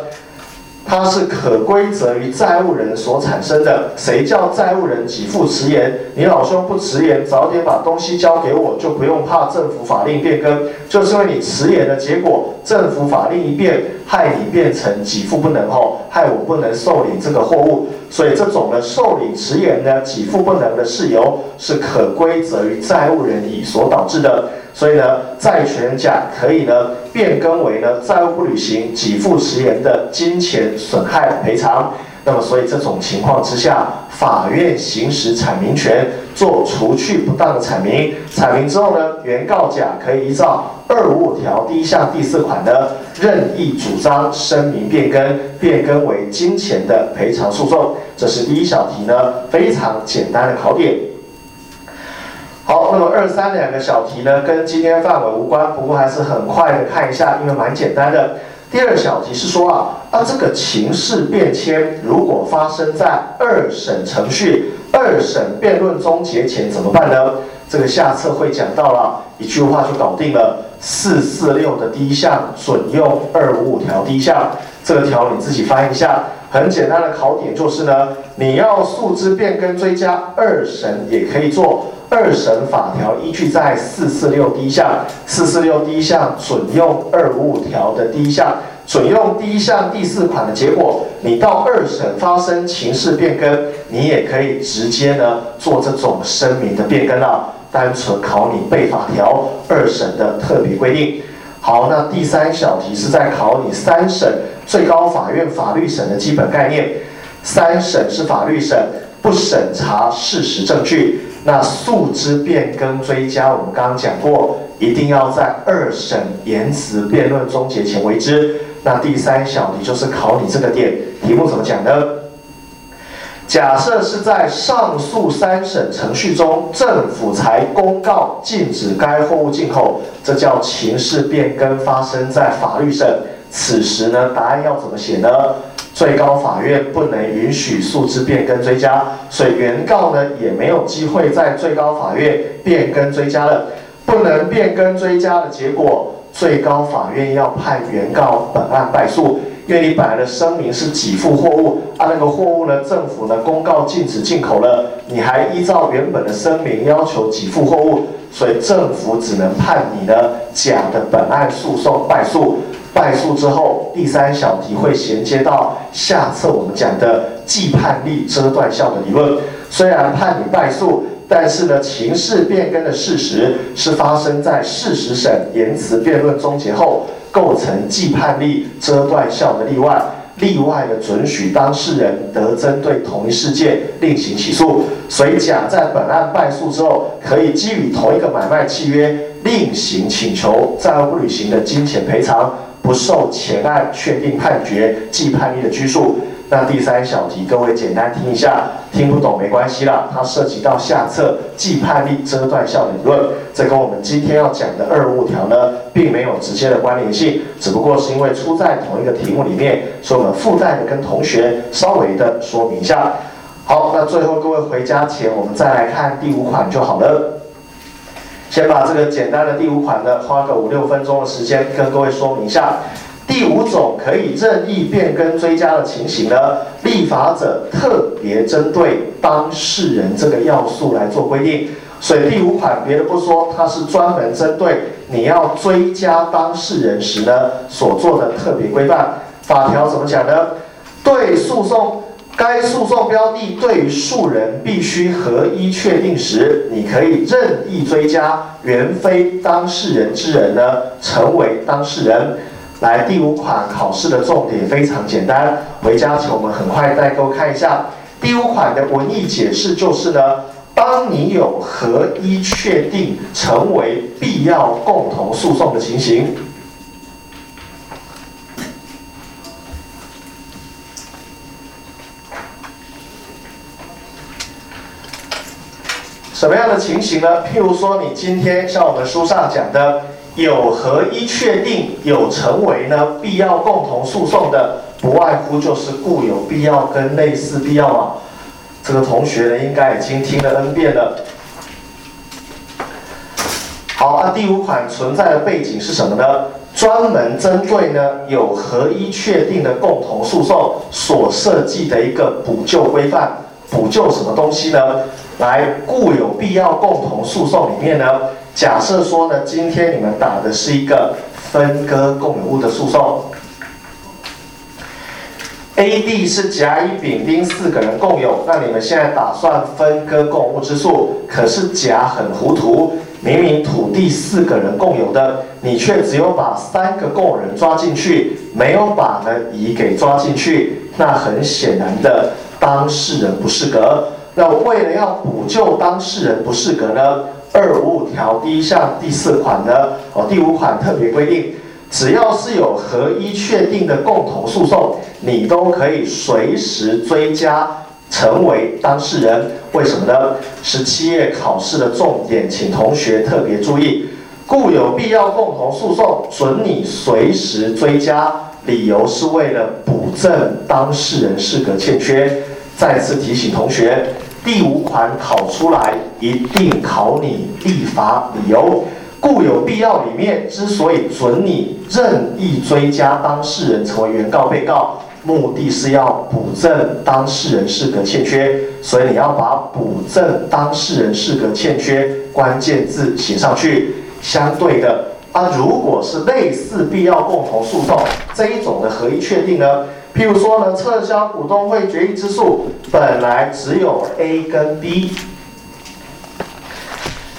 它是可归责于债务人所产生的。谁叫债务人给付迟延？你老兄不迟延，早点把东西交给我，就不用怕政府法令变更。就是因为你迟延的结果，政府法令一变，害你变成给付不能吼，害我不能受领这个货物。所以这种的受领迟延呢，给付不能的事由，是可归责于债务人乙所导致的。所以呢，债权人甲可以呢变更为呢债务不履行、给付迟延的金钱损害赔偿。那么，所以这种情况之下，法院行使阐明权，做除去不当的阐明。阐明之后呢，原告甲可以依照二五五条第一项第四款的任意主张声明变更，变更为金钱的赔偿诉讼。这是第一小题呢，非常简单的考点。好，那么二三两个小题呢，跟今天范围无关，不过还是很快的看一下，因为蛮简单的。第二小题是说啊，那这个情势变迁如果发生在二审程序、二审辩论终结前怎么办呢？这个下册会讲到了，一句话就搞定了。四四六的第一项准用二五五条第一项，这个条你自己翻一下。很简单的考点就是呢，你要诉之变更追加，二审也可以做。二审法条依据在四四六第一项，四四六第一项准用二五五条的第一项，准用第一项第四款的结果，你到二审发生情势变更，你也可以直接呢做这种声明的变更啊，单纯考你背法条二审的特别规定。好，那第三小题是在考你三审最高法院法律审的基本概念，三审是法律审，不审查事实证据。那诉之变更追加，我们刚刚讲过，一定要在二审言辞辩论终结前为之。那第三小题就是考你这个点，题目怎么讲呢？假设是在上诉三审程序中，政府才公告禁止该货物进口，这叫情势变更发生在法律审。此时呢，答案要怎么写呢？最高法院不能允许诉之变更追加，所以原告呢也没有机会在最高法院变更追加了。不能变更追加的结果，最高法院要判原告本案败诉，因为你本来的声明是给付货物，啊那个货物呢政府呢公告禁止进口了，你还依照原本的声明要求给付货物，所以政府只能判你呢甲的本案诉讼败诉。败诉之后，第三小题会衔接到下册我们讲的既判力遮断效的理论。虽然判你败诉，但是呢，情势变更的事实是发生在事实审言辞辩论终结后，构成既判力遮断效的例外。例外的准许当事人得针对同一事件另行起诉。所以甲在本案败诉之后，可以基于同一个买卖契约另行请求债务履行的金钱赔偿。不受前案确定判决既判例的拘束。那第三小题，各位简单听一下，听不懂没关系啦。它涉及到下册既判例遮断效理论，这跟我们今天要讲的二五条呢，并没有直接的关联性，只不过是因为出在同一个题目里面，所以我们附带的跟同学稍微的说明一下。好，那最后各位回家前，我们再来看第五款就好了。先把这个简单的第五款呢，花个五六分钟的时间跟各位说明一下。第五种可以任意变更追加的情形呢，立法者特别针对当事人这个要素来做规定。所以第五款别的不说，它是专门针对你要追加当事人时呢所做的特别规范。法条怎么讲呢？对诉讼。该诉讼标的对于诉人必须合一确定时，你可以任意追加原非当事人之人呢成为当事人。来，第五款考试的重点非常简单，回家请我们很快带各位看一下第五款的文意解释，就是呢，当你有合一确定成为必要共同诉讼的情形。什么样的情形呢？譬如说，你今天像我们书上讲的，有合一确定有成为呢必要共同诉讼的，不外乎就是固有必要跟类似必要嘛。这个同学呢，应该已经听了 N 遍了。好，那第五款存在的背景是什么呢？专门针对呢有合一确定的共同诉讼所设计的一个补救规范。补救什么东西呢？来，固有必要共同诉讼里面呢，假设说呢，今天你们打的是一个分割共有物的诉讼，A、B 是甲、乙、丙、丁四个人共有，那你们现在打算分割共有物之诉，可是甲很糊涂，明明土地四个人共有的，你却只有把三个共有人抓进去，没有把呢乙给抓进去，那很显然的。当事人不适格，那为了要补救当事人不适格呢？二五五条第一项第四款呢？哦，第五款特别规定，只要是有合一确定的共同诉讼，你都可以随时追加成为当事人。为什么呢？十七页考试的重点，请同学特别注意，故有必要共同诉讼，准你随时追加，理由是为了补正当事人适格欠缺。再次提醒同学，第五款考出来一定考你立法理由，故有必要里面之所以准你任意追加当事人成为原告、被告，目的是要补正当事人适格欠缺，所以你要把补正当事人适格欠缺关键字写上去。相对的，啊，如果是类似必要共同诉讼这一种的合一确定呢？譬如说呢，撤销股东会决议之诉，本来只有 A 跟 B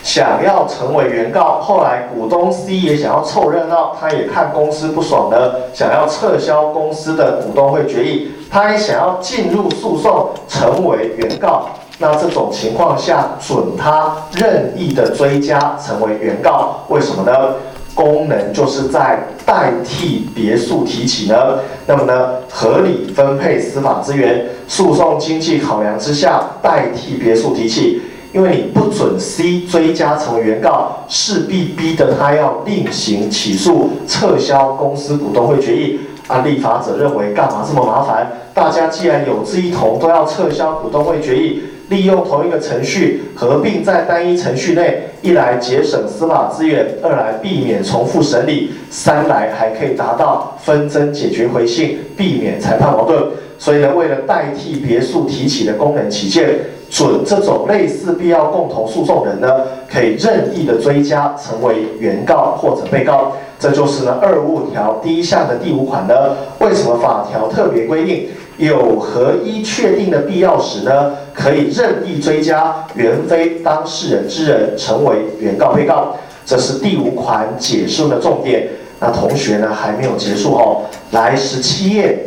想要成为原告，后来股东 C 也想要凑热闹，他也看公司不爽呢，想要撤销公司的股东会决议，他也想要进入诉讼成为原告。那这种情况下，准他任意的追加成为原告，为什么呢？功能就是在代替别墅提起呢，那么呢，合理分配司法资源，诉讼经济考量之下，代替别墅提起，因为你不准 C 追加成为原告，势必逼得他要另行起诉，撤销公司股东会决议。啊，立法者认为干嘛这么麻烦？大家既然有志一同，都要撤销股东会决议。利用同一个程序合并在单一程序内，一来节省司法资源，二来避免重复审理，三来还可以达到纷争解决回信，避免裁判矛盾。所以呢，为了代替别墅提起的功能起见，准这种类似必要共同诉讼人呢，可以任意的追加成为原告或者被告。这就是呢二五条第一项的第五款呢，为什么法条特别规定？有合一确定的必要时呢，可以任意追加原非当事人之人成为原告、被告，这是第五款解释的重点。那同学呢还没有结束哦，来十七页，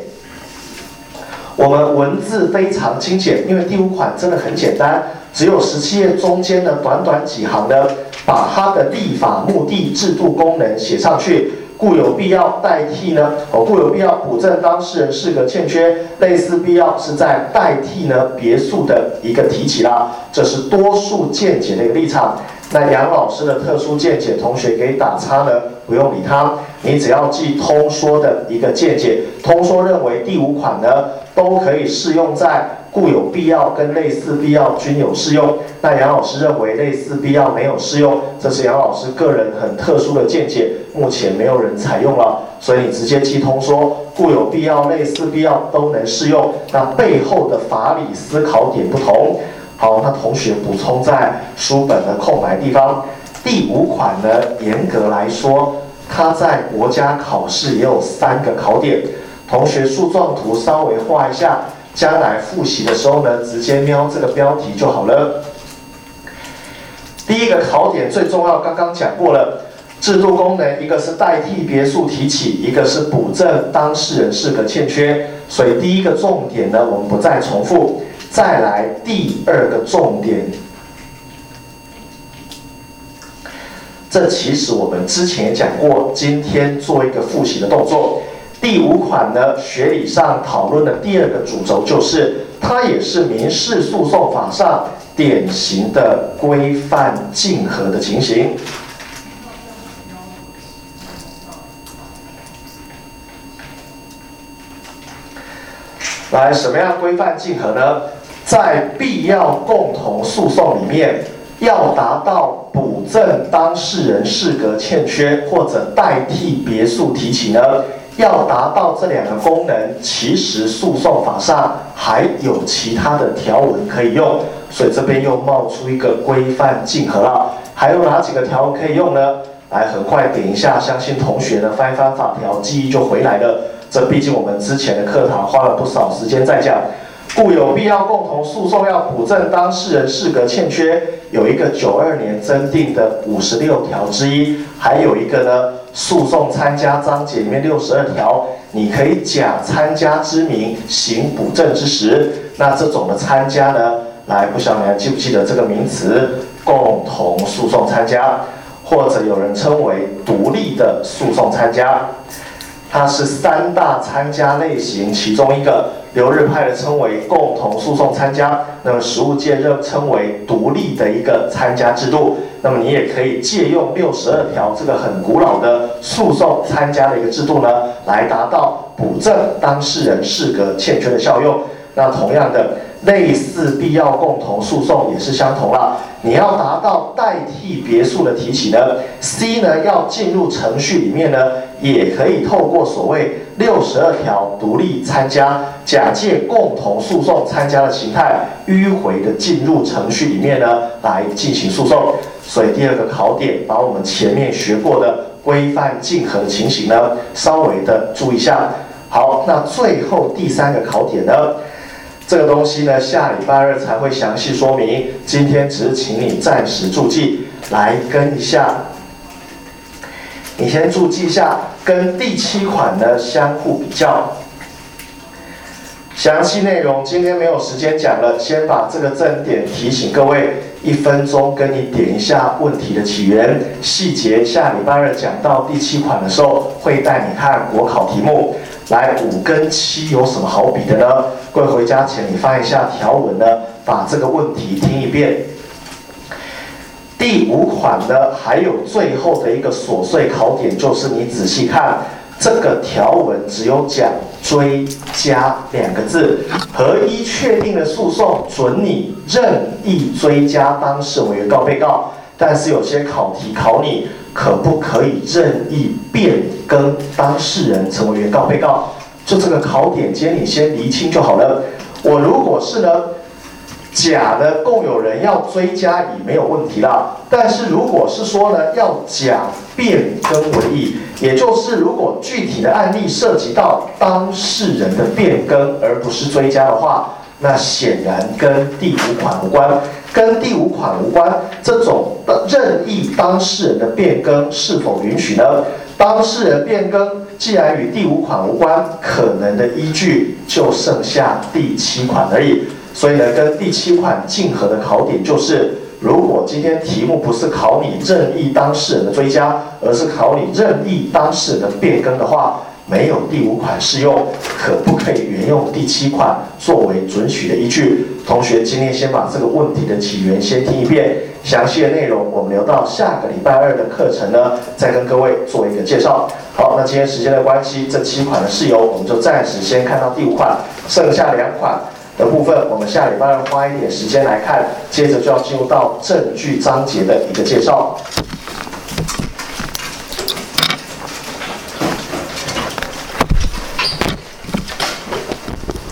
我们文字非常精简，因为第五款真的很简单，只有十七页中间的短短几行呢，把它的立法目的、制度功能写上去。故有必要代替呢？哦，故有必要补正当事人是个欠缺，类似必要是在代替呢别墅的一个提起啦。这是多数见解的一个立场。那杨老师的特殊见解，同学可以打叉呢，不用理他，你只要记通说的一个见解。通说认为第五款呢都可以适用在。固有必要跟类似必要均有适用，那杨老师认为类似必要没有适用，这是杨老师个人很特殊的见解，目前没有人采用了，所以你直接记通说固有必要、类似必要都能适用，那背后的法理思考点不同。好，那同学补充在书本的空白地方，第五款呢，严格来说，它在国家考试也有三个考点，同学树状图稍微画一下，将来复习的时候呢，直接瞄这个标题就好了。第一个考点最重要，刚刚讲过了，制度功能，一个是代替别墅提起，一个是补正当事人是个欠缺，所以第一个重点呢，我们不再重复。再来第二个重点。这其实我们之前也讲过，今天做一个复习的动作。第五款呢，学理上讨论的第二个主轴就是，它也是民事诉讼法上典型的规范竞合的情形。来，什么样规范竞合呢？在必要共同诉讼里面。要达到补正当事人适格欠缺或者代替别墅提起呢？要达到这两个功能，其实诉讼法上还有其他的条文可以用，所以这边又冒出一个规范竞合了。还有哪几个条文可以用呢？来，很快点一下，相信同学呢翻翻法条，记忆就回来了。这毕竟我们之前的课堂花了不少时间在讲。故有必要共同诉讼，要补正当事人适格欠缺，有一个九二年增订的五十六条之一，还有一个呢，诉讼参加章节里面六十二条，你可以假参加之名行补正之实。那这种的参加呢，来，不晓你还记不记得这个名词？共同诉讼参加，或者有人称为独立的诉讼参加。它是三大参加类型其中一个，留日派的称为共同诉讼参加，那么实务界认称为独立的一个参加制度。那么你也可以借用六十二条这个很古老的诉讼参加的一个制度呢，来达到补正当事人适格欠缺的效用。那同样的。类似必要共同诉讼也是相同了。你要达到代替别墅的提起呢，C 呢要进入程序里面呢，也可以透过所谓六十二条独立参加，假借共同诉讼参加的形态，迂回的进入程序里面呢来进行诉讼。所以第二个考点，把我们前面学过的规范竞合情形呢，稍微的注意一下。好，那最后第三个考点呢？这个东西呢，下礼拜二才会详细说明。今天只是请你暂时注记，来跟一下。你先注记一下，跟第七款呢相互比较。详细内容今天没有时间讲了，先把这个正点提醒各位，一分钟跟你点一下问题的起源细节。下礼拜二讲到第七款的时候，会带你看国考题目。来五跟七有什么好比的呢？各位回家前你翻一下条文呢，把这个问题听一遍。第五款呢，还有最后的一个琐碎考点，就是你仔细看这个条文，只有讲追加两个字，合一确定的诉讼准你任意追加当事人为原告被告，但是有些考题考你。可不可以任意变更当事人成为原告、被告？就这个考点，间你先厘清就好了。我如果是呢，甲的共有人要追加乙没有问题啦。但是如果是说呢，要甲变更为乙，也就是如果具体的案例涉及到当事人的变更而不是追加的话。那显然跟第五款无关，跟第五款无关。这种任意当事人的变更是否允许呢？当事人变更既然与第五款无关，可能的依据就剩下第七款而已。所以呢，跟第七款竞合的考点就是：如果今天题目不是考你任意当事人的追加，而是考你任意当事人的变更的话。没有第五款适用，可不可以沿用第七款作为准许的依据？同学，今天先把这个问题的起源先听一遍，详细的内容我们留到下个礼拜二的课程呢，再跟各位做一个介绍。好，那今天时间的关系，这七款的事由我们就暂时先看到第五款，剩下两款的部分，我们下礼拜要花一点时间来看，接着就要进入到证据章节的一个介绍。